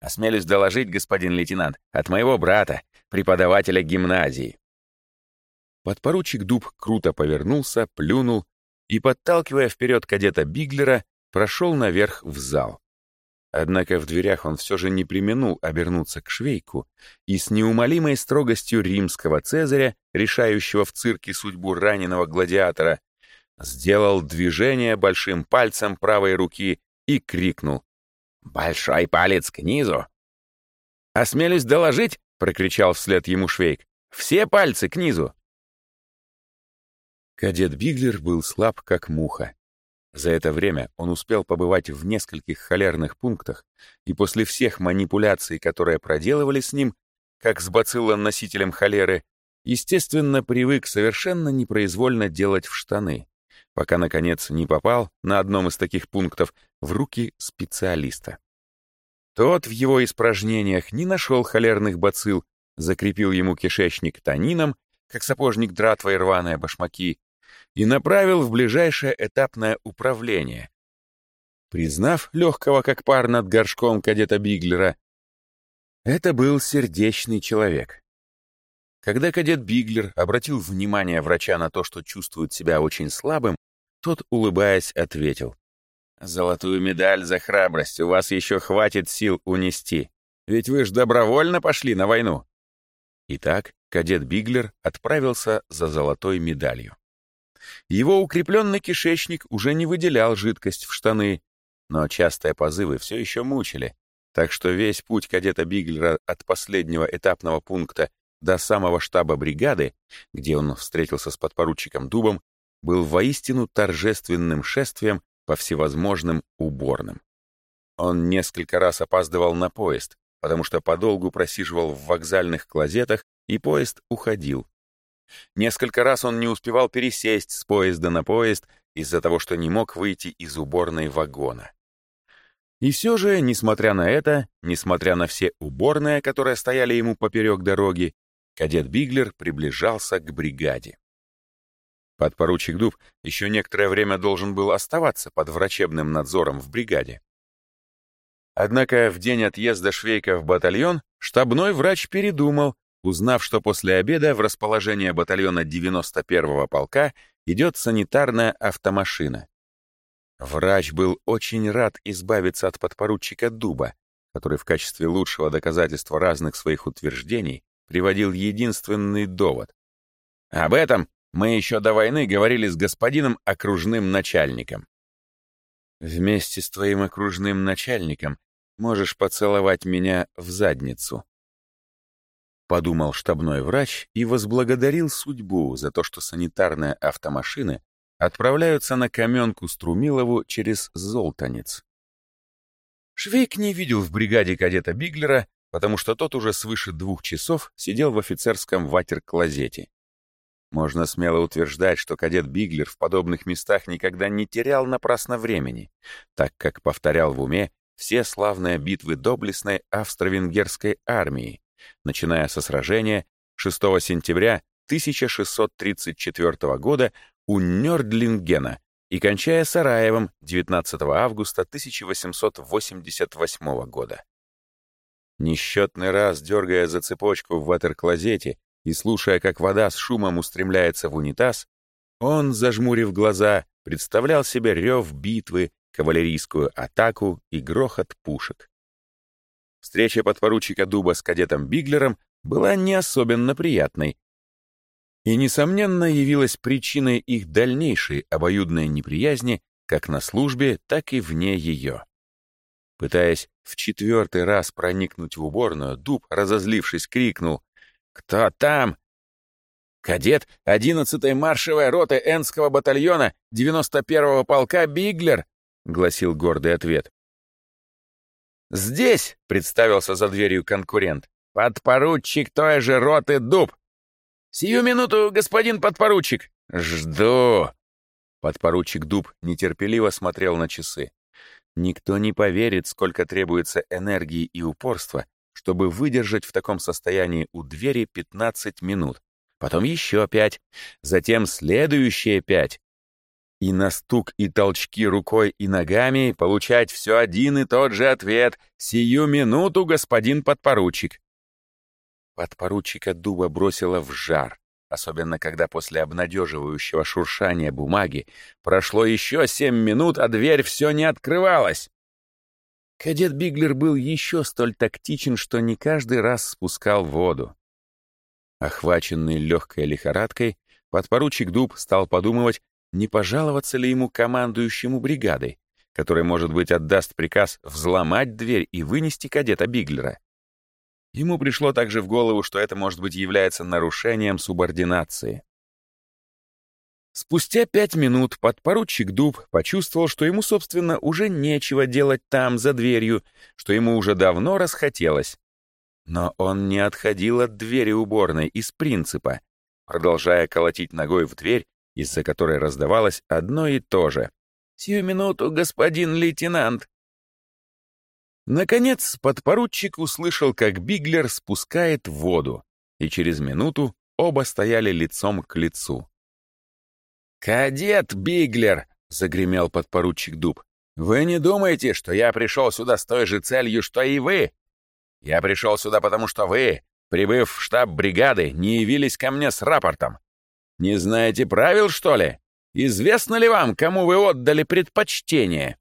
«Осмелюсь доложить, господин лейтенант, от моего брата, преподавателя гимназии. Подпоручик Дуб круто повернулся, плюнул и, подталкивая вперед кадета Биглера, прошел наверх в зал. Однако в дверях он все же не применул обернуться к швейку и с неумолимой строгостью римского цезаря, решающего в цирке судьбу раненого гладиатора, сделал движение большим пальцем правой руки и крикнул «Большой палец к низу!» «Осмелюсь доложить!» — прокричал вслед ему Швейк. «Все пальцы к низу!» Кадет Биглер был слаб, как муха. За это время он успел побывать в нескольких холерных пунктах, и после всех манипуляций, которые проделывали с ним, как с бациллом-носителем холеры, естественно, привык совершенно непроизвольно делать в штаны, пока, наконец, не попал на одном из таких пунктов в руки специалиста. Тот в его испражнениях не нашел холерных бацилл, закрепил ему кишечник тонином, как сапожник дратвой рваные башмаки, и направил в ближайшее этапное управление. Признав легкого как пар над горшком кадета Биглера, это был сердечный человек. Когда кадет Биглер обратил внимание врача на то, что чувствует себя очень слабым, тот, улыбаясь, ответил. «Золотую медаль за храбрость у вас еще хватит сил унести, ведь вы ж добровольно пошли на войну». Итак, кадет Биглер отправился за золотой медалью. Его укрепленный кишечник уже не выделял жидкость в штаны, но частые позывы все еще мучили, так что весь путь кадета Биглера от последнего этапного пункта до самого штаба бригады, где он встретился с подпоручиком Дубом, был воистину торжественным шествием по всевозможным уборным. Он несколько раз опаздывал на поезд, потому что подолгу просиживал в вокзальных клозетах, и поезд уходил. Несколько раз он не успевал пересесть с поезда на поезд из-за того, что не мог выйти из уборной вагона. И все же, несмотря на это, несмотря на все уборные, которые стояли ему поперек дороги, кадет Биглер приближался к бригаде. Подпоручик Дуб еще некоторое время должен был оставаться под врачебным надзором в бригаде. Однако в день отъезда Швейка в батальон штабной врач передумал, узнав, что после обеда в расположение батальона 91-го полка идет санитарная автомашина. Врач был очень рад избавиться от подпоручика Дуба, который в качестве лучшего доказательства разных своих утверждений приводил единственный довод. Об этом мы еще до войны говорили с господином окружным начальником. Вместе с твоим окружным начальником можешь поцеловать меня в задницу. Подумал штабной врач и возблагодарил судьбу за то, что санитарные автомашины отправляются на Каменку Струмилову через Золтанец. Швейк не видел в бригаде кадета Биглера, потому что тот уже свыше двух часов сидел в офицерском ватер-клозете. Можно смело утверждать, что кадет Биглер в подобных местах никогда не терял напрасно времени, так как повторял в уме все славные битвы доблестной австро-венгерской армии, начиная со сражения 6 сентября 1634 года у Нёрдлингена и кончая Сараевым 19 августа 1888 года. Несчетный раз, дергая за цепочку в ватер-клозете и слушая, как вода с шумом устремляется в унитаз, он, зажмурив глаза, представлял себе рев битвы, кавалерийскую атаку и грохот пушек. Встреча подпоручика Дуба с кадетом Биглером была не особенно приятной и, несомненно, явилась причиной их дальнейшей обоюдной неприязни как на службе, так и вне ее. Пытаясь в четвертый раз проникнуть в уборную, Дуб, разозлившись, крикнул «Кто там?» «Кадет 11-й маршевой роты Энского батальона 91-го полка Биглер», — гласил гордый ответ. «Здесь», — представился за дверью конкурент, — «подпоручик той же роты Дуб». «Сию минуту, господин подпоручик». «Жду». Подпоручик Дуб нетерпеливо смотрел на часы. Никто не поверит, сколько требуется энергии и упорства, чтобы выдержать в таком состоянии у двери 15 минут, потом еще пять, затем следующие пять. И на стук и толчки рукой и ногами получать все один и тот же ответ «Сию минуту, господин подпоручик». Подпоручика дуба бросила в жар, особенно когда после обнадеживающего шуршания бумаги прошло еще семь минут, а дверь все не открывалась. Кадет Биглер был еще столь тактичен, что не каждый раз спускал воду. Охваченный легкой лихорадкой, подпоручик Дуб стал подумывать, не пожаловаться ли ему командующему бригадой, который, может быть, отдаст приказ взломать дверь и вынести кадета Биглера. Ему пришло также в голову, что это, может быть, является нарушением субординации. Спустя пять минут подпоручик Дуб почувствовал, что ему, собственно, уже нечего делать там, за дверью, что ему уже давно расхотелось. Но он не отходил от двери уборной из принципа, продолжая колотить ногой в дверь, из-за которой раздавалось одно и то же. «Сию минуту, господин лейтенант!» Наконец, подпоручик услышал, как Биглер спускает воду, и через минуту оба стояли лицом к лицу. «Кадет Биглер!» — загремел подпоручик Дуб. «Вы не думаете, что я пришел сюда с той же целью, что и вы? Я пришел сюда, потому что вы, прибыв в штаб бригады, не явились ко мне с рапортом. Не знаете правил, что ли? Известно ли вам, кому вы отдали предпочтение?»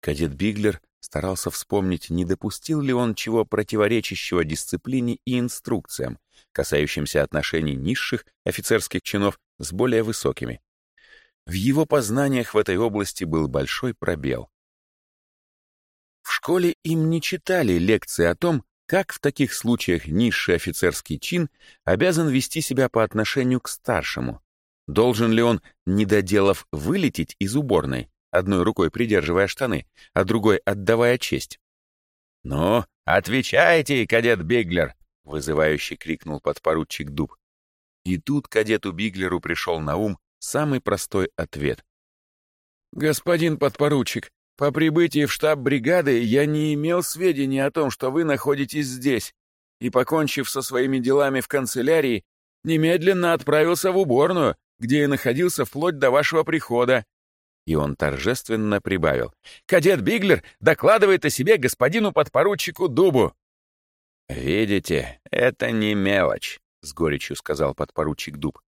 Кадет Биглер Старался вспомнить, не допустил ли он чего противоречащего дисциплине и инструкциям, касающимся отношений низших офицерских чинов с более высокими. В его познаниях в этой области был большой пробел. В школе им не читали лекции о том, как в таких случаях низший офицерский чин обязан вести себя по отношению к старшему. Должен ли он, не доделав, вылететь из уборной, одной рукой придерживая штаны, а другой отдавая честь? «Ну, отвечайте, кадет Биглер!» — вызывающе крикнул подпоручик Дуб. И тут кадету Биглеру пришел на ум самый простой ответ. «Господин подпоручик, по прибытии в штаб бригады я не имел сведений о том, что вы находитесь здесь, и, покончив со своими делами в канцелярии, немедленно отправился в уборную, где и находился вплоть до вашего прихода». И он торжественно прибавил. «Кадет Биглер докладывает о себе господину подпоручику Дубу». «Видите, это не мелочь», — с горечью сказал подпоручик Дуб.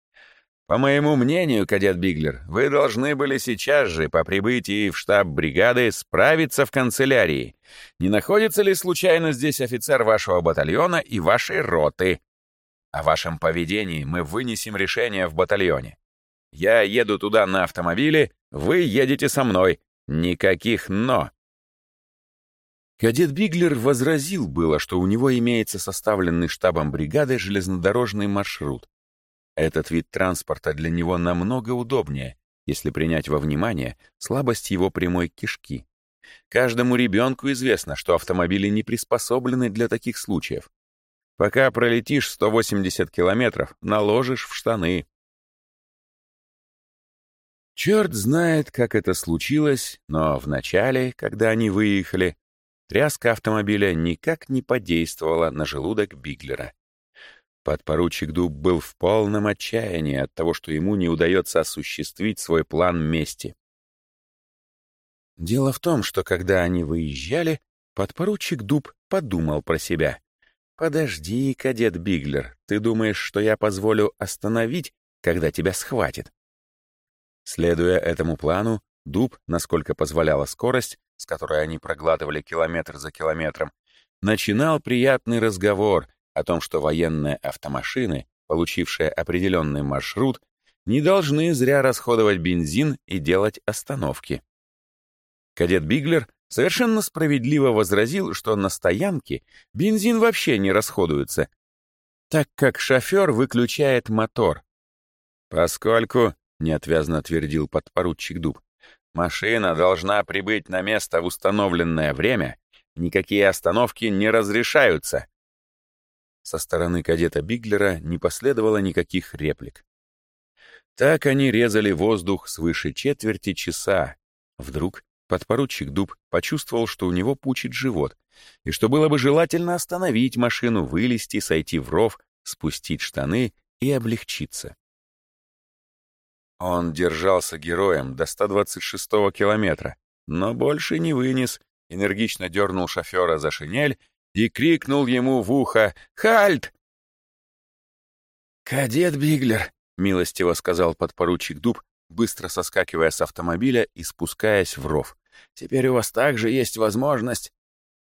По моему мнению, кадет Биглер, вы должны были сейчас же, по прибытии в штаб бригады, справиться в канцелярии. Не находится ли случайно здесь офицер вашего батальона и вашей роты? О вашем поведении мы вынесем решение в батальоне. Я еду туда на автомобиле, вы едете со мной. Никаких «но». Кадет Биглер возразил было, что у него имеется составленный штабом бригады железнодорожный маршрут, этот вид транспорта для него намного удобнее, если принять во внимание слабость его прямой кишки. Каждому ребенку известно, что автомобили не приспособлены для таких случаев. Пока пролетишь 180 километров, наложишь в штаны. Черт знает, как это случилось, но вначале, когда они выехали, тряска автомобиля никак не подействовала на желудок Биглера. Подпоручик Дуб был в полном отчаянии от того, что ему не удается осуществить свой план мести. Дело в том, что когда они выезжали, подпоручик Дуб подумал про себя. «Подожди, кадет Биглер, ты думаешь, что я позволю остановить, когда тебя схватит?» Следуя этому плану, Дуб, насколько позволяла скорость, с которой они проглатывали километр за километром, начинал приятный разговор — о том, что военные автомашины, получившие определенный маршрут, не должны зря расходовать бензин и делать остановки. Кадет Биглер совершенно справедливо возразил, что на стоянке бензин вообще не расходуется, так как шофер выключает мотор. Поскольку, — неотвязно твердил подпоручик Дуб, машина должна прибыть на место в установленное время, никакие остановки не разрешаются. Со стороны кадета Биглера не последовало никаких реплик. Так они резали воздух свыше четверти часа. Вдруг подпоручик Дуб почувствовал, что у него пучит живот, и что было бы желательно остановить машину, вылезти, сойти в ров, спустить штаны и облегчиться. Он держался героем до 126-го километра, но больше не вынес, энергично дернул шофера за шинель и крикнул ему в ухо «Хальт!». «Кадет Биглер», — милостиво сказал подпоручик Дуб, быстро соскакивая с автомобиля и спускаясь в ров. «Теперь у вас также есть возможность...»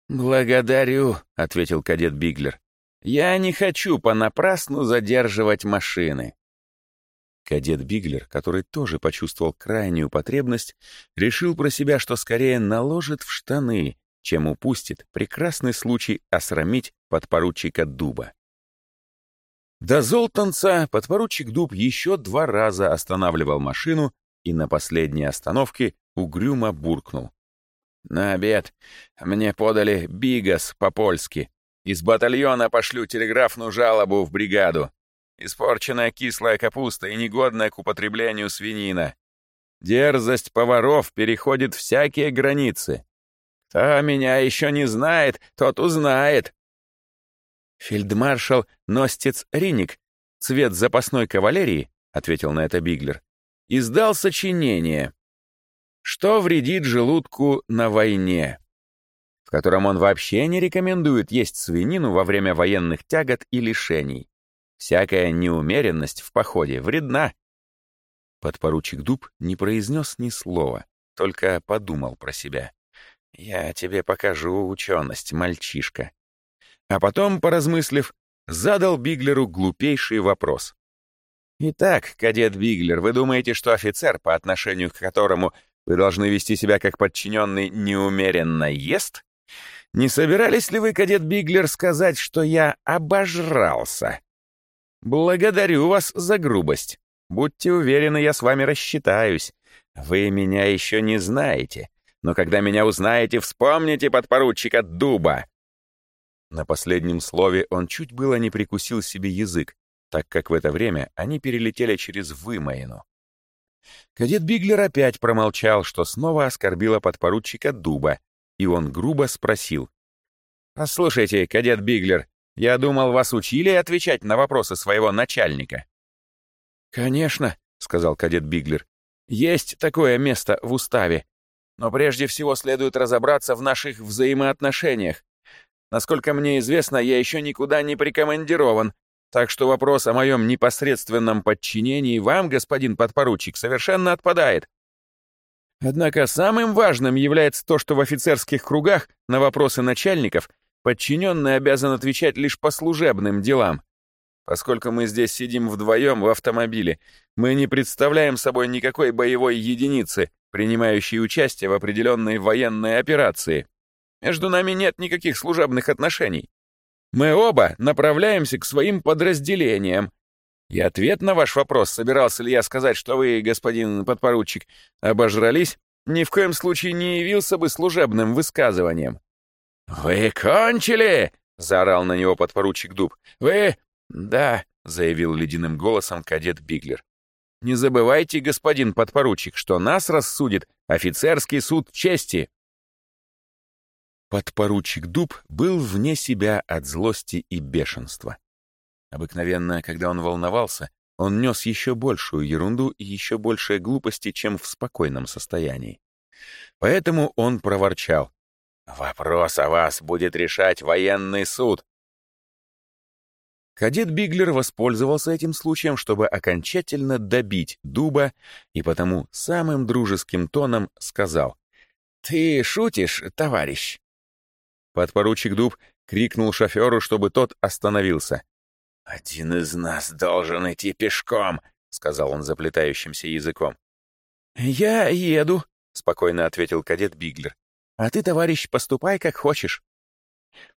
«Благодарю», — ответил кадет Биглер. «Я не хочу понапрасну задерживать машины». Кадет Биглер, который тоже почувствовал крайнюю потребность, решил про себя, что скорее наложит в штаны, чем упустит прекрасный случай осрамить подпоручика Дуба. До Золтанца подпоручик Дуб еще два раза останавливал машину и на последней остановке угрюмо буркнул. «На обед мне подали бигас по-польски. Из батальона пошлю телеграфную жалобу в бригаду. Испорченная кислая капуста и негодная к употреблению свинина. Дерзость поваров переходит всякие границы. Кто меня еще не знает, тот узнает. Фельдмаршал Ностец Риник, цвет запасной кавалерии, ответил на это Биглер, издал сочинение «Что вредит желудку на войне», в котором он вообще не рекомендует есть свинину во время военных тягот и лишений. Всякая неумеренность в походе вредна. Подпоручик Дуб не произнес ни слова, только подумал про себя. «Я тебе покажу ученость, мальчишка». А потом, поразмыслив, задал Биглеру глупейший вопрос. «Итак, кадет Биглер, вы думаете, что офицер, по отношению к которому вы должны вести себя как подчиненный, неумеренно ест? Не собирались ли вы, кадет Биглер, сказать, что я обожрался? Благодарю вас за грубость. Будьте уверены, я с вами рассчитаюсь. Вы меня еще не знаете, но когда меня узнаете, вспомните подпоручика Дуба». На последнем слове он чуть было не прикусил себе язык, так как в это время они перелетели через вымоину. Кадет Биглер опять промолчал, что снова оскорбило подпоручика Дуба, и он грубо спросил. «Послушайте, кадет Биглер, я думал, вас учили отвечать на вопросы своего начальника». «Конечно», — сказал кадет Биглер, — «есть такое место в уставе. Но прежде всего следует разобраться в наших взаимоотношениях. Насколько мне известно, я еще никуда не прикомандирован, так что вопрос о моем непосредственном подчинении вам, господин подпоручик, совершенно отпадает. Однако самым важным является то, что в офицерских кругах на вопросы начальников подчиненный обязан отвечать лишь по служебным делам. Поскольку мы здесь сидим вдвоем в автомобиле, мы не представляем собой никакой боевой единицы, принимающей участие в определенной военной операции. Между нами нет никаких служебных отношений. Мы оба направляемся к своим подразделениям. И ответ на ваш вопрос, собирался ли я сказать, что вы, господин подпоручик, обожрались, ни в коем случае не явился бы служебным высказыванием. «Вы кончили?» — заорал на него подпоручик Дуб. «Вы...» «Да», — заявил ледяным голосом кадет Биглер. «Не забывайте, господин подпоручик, что нас рассудит офицерский суд чести». Подпоручик Дуб был вне себя от злости и бешенства. Обыкновенно, когда он волновался, он нес еще большую ерунду и еще большие глупости, чем в спокойном состоянии. Поэтому он проворчал. «Вопрос о вас будет решать военный суд». Кадет Биглер воспользовался этим случаем, чтобы окончательно добить Дуба, и потому самым дружеским тоном сказал. «Ты шутишь, товарищ?» Подпоручик Дуб крикнул шоферу, чтобы тот остановился. «Один из нас должен идти пешком», — сказал он заплетающимся языком. «Я еду», — спокойно ответил кадет Биглер. «А ты, товарищ, поступай как хочешь».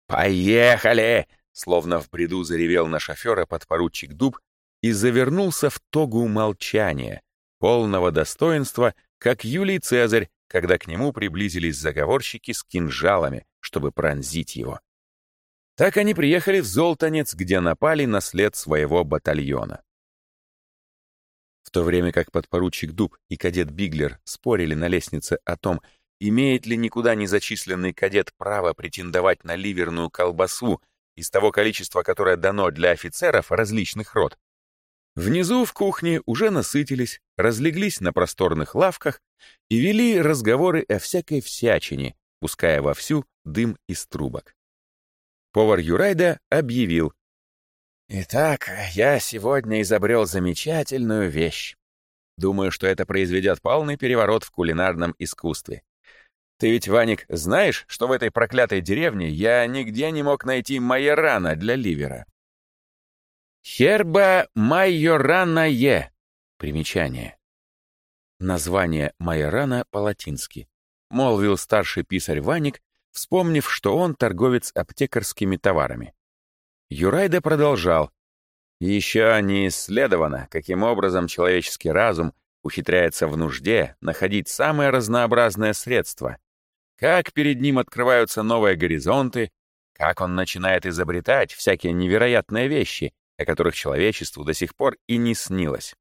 «Поехали!» — словно в бреду заревел на шофера подпоручик Дуб и завернулся в тогу молчания, полного достоинства, как Юлий Цезарь, когда к нему приблизились заговорщики с кинжалами, чтобы пронзить его. Так они приехали в Золтанец, где напали на след своего батальона. В то время как подпоручик Дуб и кадет Биглер спорили на лестнице о том, имеет ли никуда не зачисленный кадет право претендовать на ливерную колбасу из того количества, которое дано для офицеров различных род, внизу в кухне уже насытились, разлеглись на просторных лавках и вели разговоры о всякой всячине, пуская вовсю дым из трубок. Повар Юрайда объявил. «Итак, я сегодня изобрел замечательную вещь. Думаю, что это произведет полный переворот в кулинарном искусстве. Ты ведь, Ваник, знаешь, что в этой проклятой деревне я нигде не мог найти майорана для ливера?» «Херба майоранае» — примечание. Название майорана по-латински — молвил старший писарь Ваник, вспомнив, что он торговец аптекарскими товарами. Юрайда продолжал. «Еще не исследовано, каким образом человеческий разум ухитряется в нужде находить самые разнообразные средства, как перед ним открываются новые горизонты, как он начинает изобретать всякие невероятные вещи, о которых человечеству до сих пор и не снилось.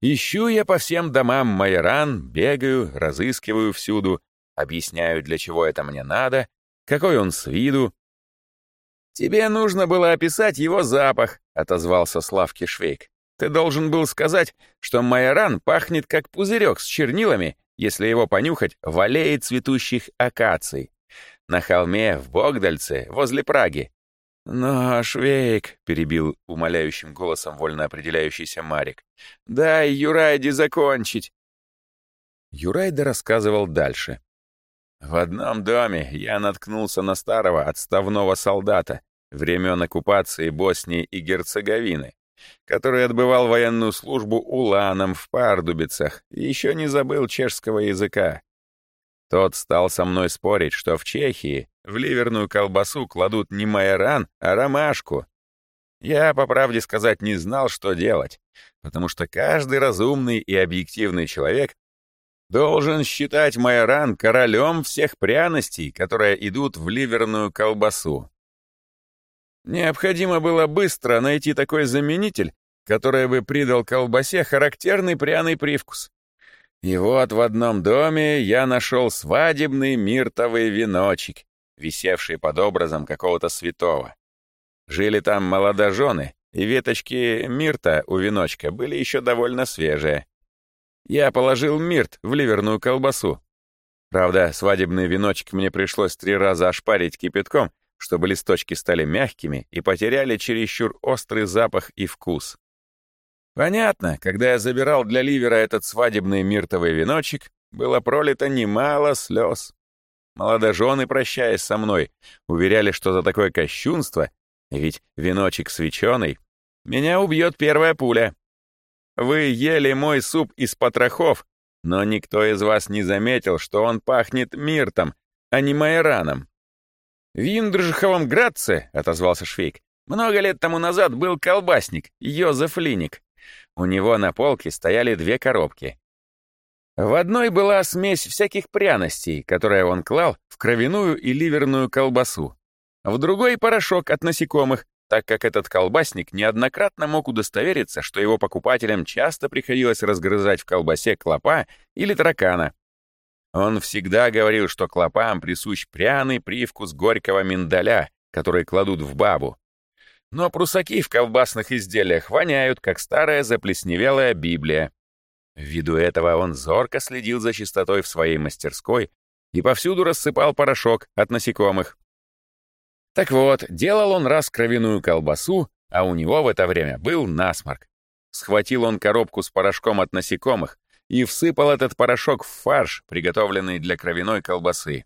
Ищу я по всем домам майоран, бегаю, разыскиваю всюду, объясняю, для чего это мне надо, какой он с виду. «Тебе нужно было описать его запах», — отозвался Славки Швейк. «Ты должен был сказать, что майоран пахнет как пузырек с чернилами, если его понюхать в аллее цветущих акаций. На холме в Богдальце, возле Праги. «Но, Швейк», — перебил умоляющим голосом вольно определяющийся Марик, — «дай Юрайде закончить». Юрайда рассказывал дальше. В одном доме я наткнулся на старого отставного солдата времен оккупации Боснии и Герцеговины, который отбывал военную службу уланом в Пардубицах и еще не забыл чешского языка. Тот стал со мной спорить, что в Чехии в ливерную колбасу кладут не майоран, а ромашку. Я, по правде сказать, не знал, что делать, потому что каждый разумный и объективный человек должен считать майоран королем всех пряностей, которые идут в ливерную колбасу. Необходимо было быстро найти такой заменитель, который бы придал колбасе характерный пряный привкус. И вот в одном доме я нашел свадебный миртовый веночек, висевший под образом какого-то святого. Жили там молодожены, и веточки мирта у веночка были еще довольно свежие. Я положил мирт в ливерную колбасу. Правда, свадебный веночек мне пришлось три раза ошпарить кипятком, чтобы листочки стали мягкими и потеряли чересчур острый запах и вкус. Понятно, когда я забирал для ливера этот свадебный миртовый веночек, было пролито немало слез. Молодожены, прощаясь со мной, уверяли, что за такое кощунство, ведь веночек свеченый, меня убьет первая пуля. Вы ели мой суп из потрохов, но никто из вас не заметил, что он пахнет миртом, а не майораном. «В Индржиховом Градце», — отозвался Швейк, «много лет тому назад был колбасник, Йозеф Линик. У него на полке стояли две коробки. В одной была смесь всяких пряностей, которые он клал в кровяную и ливерную колбасу. В другой — порошок от насекомых, так как этот колбасник неоднократно мог удостовериться, что его покупателям часто приходилось разгрызать в колбасе клопа или таракана, он всегда говорил, что клопам присущ пряный привкус горького миндаля, который кладут в бабу. Но прусаки в колбасных изделиях воняют, как старая заплесневелая Библия. Ввиду этого он зорко следил за чистотой в своей мастерской и повсюду рассыпал порошок от насекомых. Так вот, делал он раз кровяную колбасу, а у него в это время был насморк. Схватил он коробку с порошком от насекомых, и всыпал этот порошок в фарш, приготовленный для кровяной колбасы.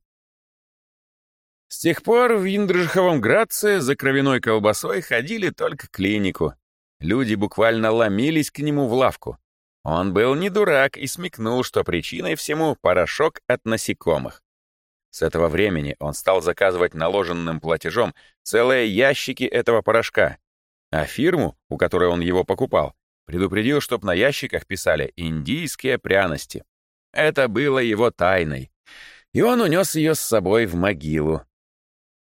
С тех пор в Индржиховом Градце за кровяной колбасой ходили только к клинику. Люди буквально ломились к нему в лавку. Он был не дурак и смекнул, что причиной всему порошок от насекомых. С этого времени он стал заказывать наложенным платежом целые ящики этого порошка, а фирму, у которой он его покупал, Предупредил, чтоб на ящиках писали «индийские пряности». Это было его тайной. И он унес ее с собой в могилу.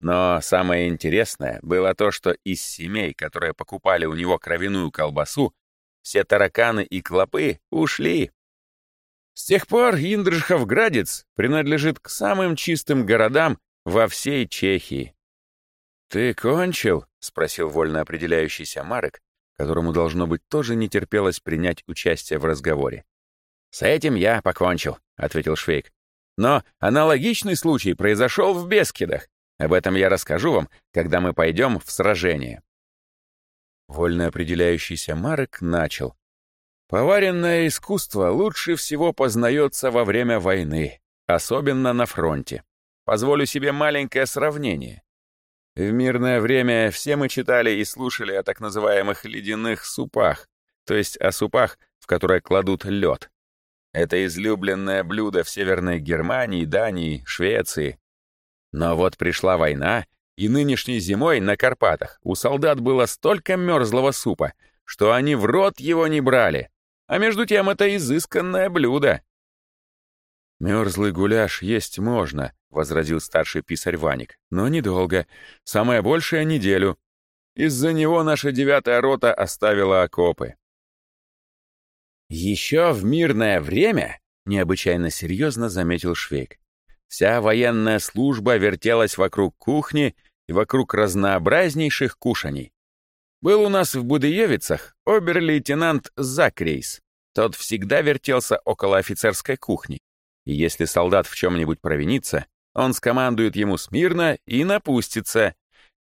Но самое интересное было то, что из семей, которые покупали у него кровяную колбасу, все тараканы и клопы ушли. С тех пор Индржховградец принадлежит к самым чистым городам во всей Чехии. «Ты кончил?» — спросил вольно определяющийся Марек, которому, должно быть, тоже не терпелось принять участие в разговоре. «С этим я покончил», — ответил Швейк. «Но аналогичный случай произошел в Бескидах. Об этом я расскажу вам, когда мы пойдем в сражение». Вольно определяющийся Марек начал. «Поваренное искусство лучше всего познается во время войны, особенно на фронте. Позволю себе маленькое сравнение. В мирное время все мы читали и слушали о так называемых ледяных супах, то есть о супах, в которые кладут лед. Это излюбленное блюдо в Северной Германии, Дании, Швеции. Но вот пришла война, и нынешней зимой на Карпатах у солдат было столько мерзлого супа, что они в рот его не брали. А между тем это изысканное блюдо. Мерзлый гуляш есть можно, — возразил старший писарь Ваник. «Но недолго. Самое большее — неделю. Из-за него наша девятая рота оставила окопы». «Еще в мирное время», — необычайно серьезно заметил Швейк, «вся военная служба вертелась вокруг кухни и вокруг разнообразнейших кушаний. Был у нас в Будыевицах обер-лейтенант Закрейс. Тот всегда вертелся около офицерской кухни. И если солдат в чем-нибудь провинится, он скомандует ему смирно и напустится.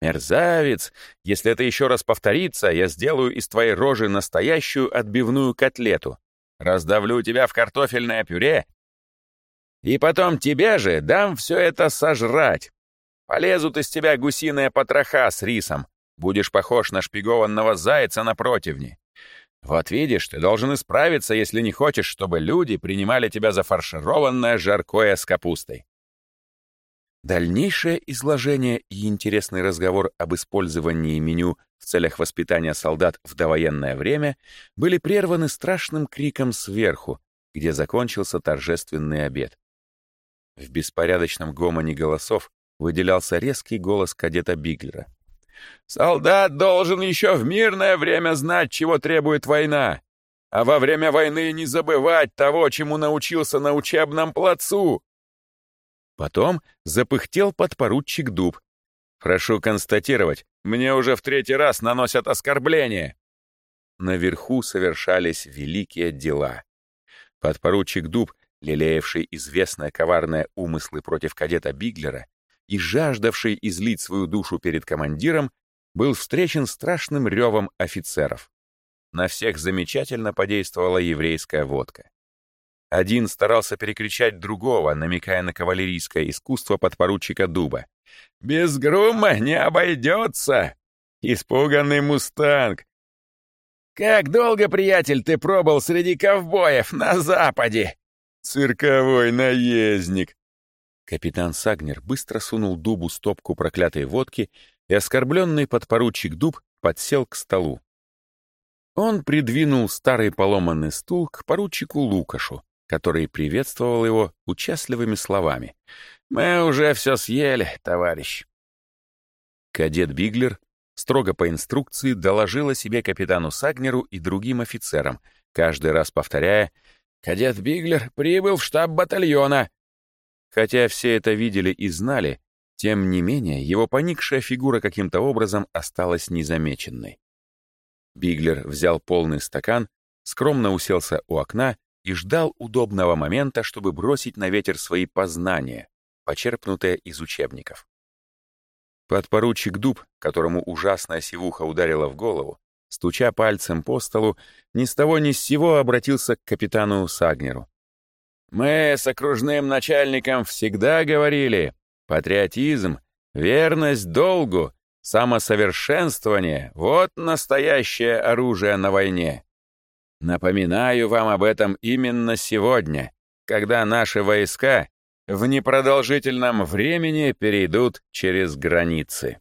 «Мерзавец! Если это еще раз повторится, я сделаю из твоей рожи настоящую отбивную котлету. Раздавлю тебя в картофельное пюре». И потом тебе же дам все это сожрать. Полезут из тебя гусиные потроха с рисом. Будешь похож на шпигованного зайца на противне. Вот видишь, ты должен исправиться, если не хочешь, чтобы люди принимали тебя за фаршированное жаркое с капустой. Дальнейшее изложение и интересный разговор об использовании меню в целях воспитания солдат в довоенное время были прерваны страшным криком сверху, где закончился торжественный обед. В беспорядочном гомоне голосов выделялся резкий голос кадета Биглера. «Солдат должен еще в мирное время знать, чего требует война, а во время войны не забывать того, чему научился на учебном плацу». Потом запыхтел подпоручик Дуб. «Прошу констатировать, мне уже в третий раз наносят оскорбления». Наверху совершались великие дела. Подпоручик Дуб, лелеявший известные коварные умыслы против кадета Биглера и жаждавший излить свою душу перед командиром, был встречен страшным ревом офицеров. На всех замечательно подействовала еврейская водка. Один старался перекричать другого, намекая на кавалерийское искусство подпоручика Дуба. «Без грума не обойдется! Испуганный мустанг! Как долго, приятель, ты пробыл среди ковбоев на Западе?» «Цирковой наездник!» Капитан Сагнер быстро сунул Дубу стопку проклятой водки, и оскорбленный подпоручик Дуб подсел к столу. Он придвинул старый поломанный стул к поручику Лукашу, который приветствовал его участливыми словами. «Мы уже все съели, товарищ». Кадет Биглер строго по инструкции доложил о себе капитану Сагнеру и другим офицерам, каждый раз повторяя «Кадет Биглер прибыл в штаб батальона». Хотя все это видели и знали, тем не менее его поникшая фигура каким-то образом осталась незамеченной. Биглер взял полный стакан, скромно уселся у окна и ждал удобного момента, чтобы бросить на ветер свои познания, почерпнутые из учебников. Подпоручик Дуб, которому ужасная сивуха ударила в голову, стуча пальцем по столу, ни с того ни с сего обратился к капитану Сагнеру. «Мы с окружным начальником всегда говорили, патриотизм, верность долгу, самосовершенствование — вот настоящее оружие на войне. Напоминаю вам об этом именно сегодня, когда наши войска в непродолжительном времени перейдут через границы.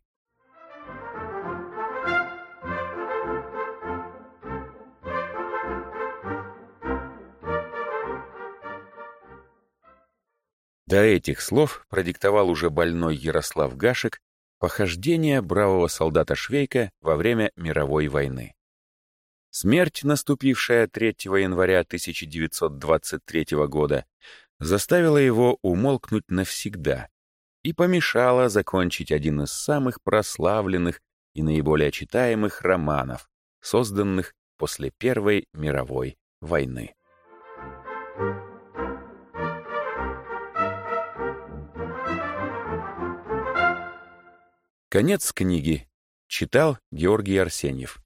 До этих слов продиктовал уже больной Ярослав Гашек похождение бравого солдата Швейка во время мировой войны. Смерть, наступившая 3 января 1923 года, заставила его умолкнуть навсегда и помешала закончить один из самых прославленных и наиболее читаемых романов, созданных после Первой мировой войны. Конец книги. Читал Георгий Арсеньев.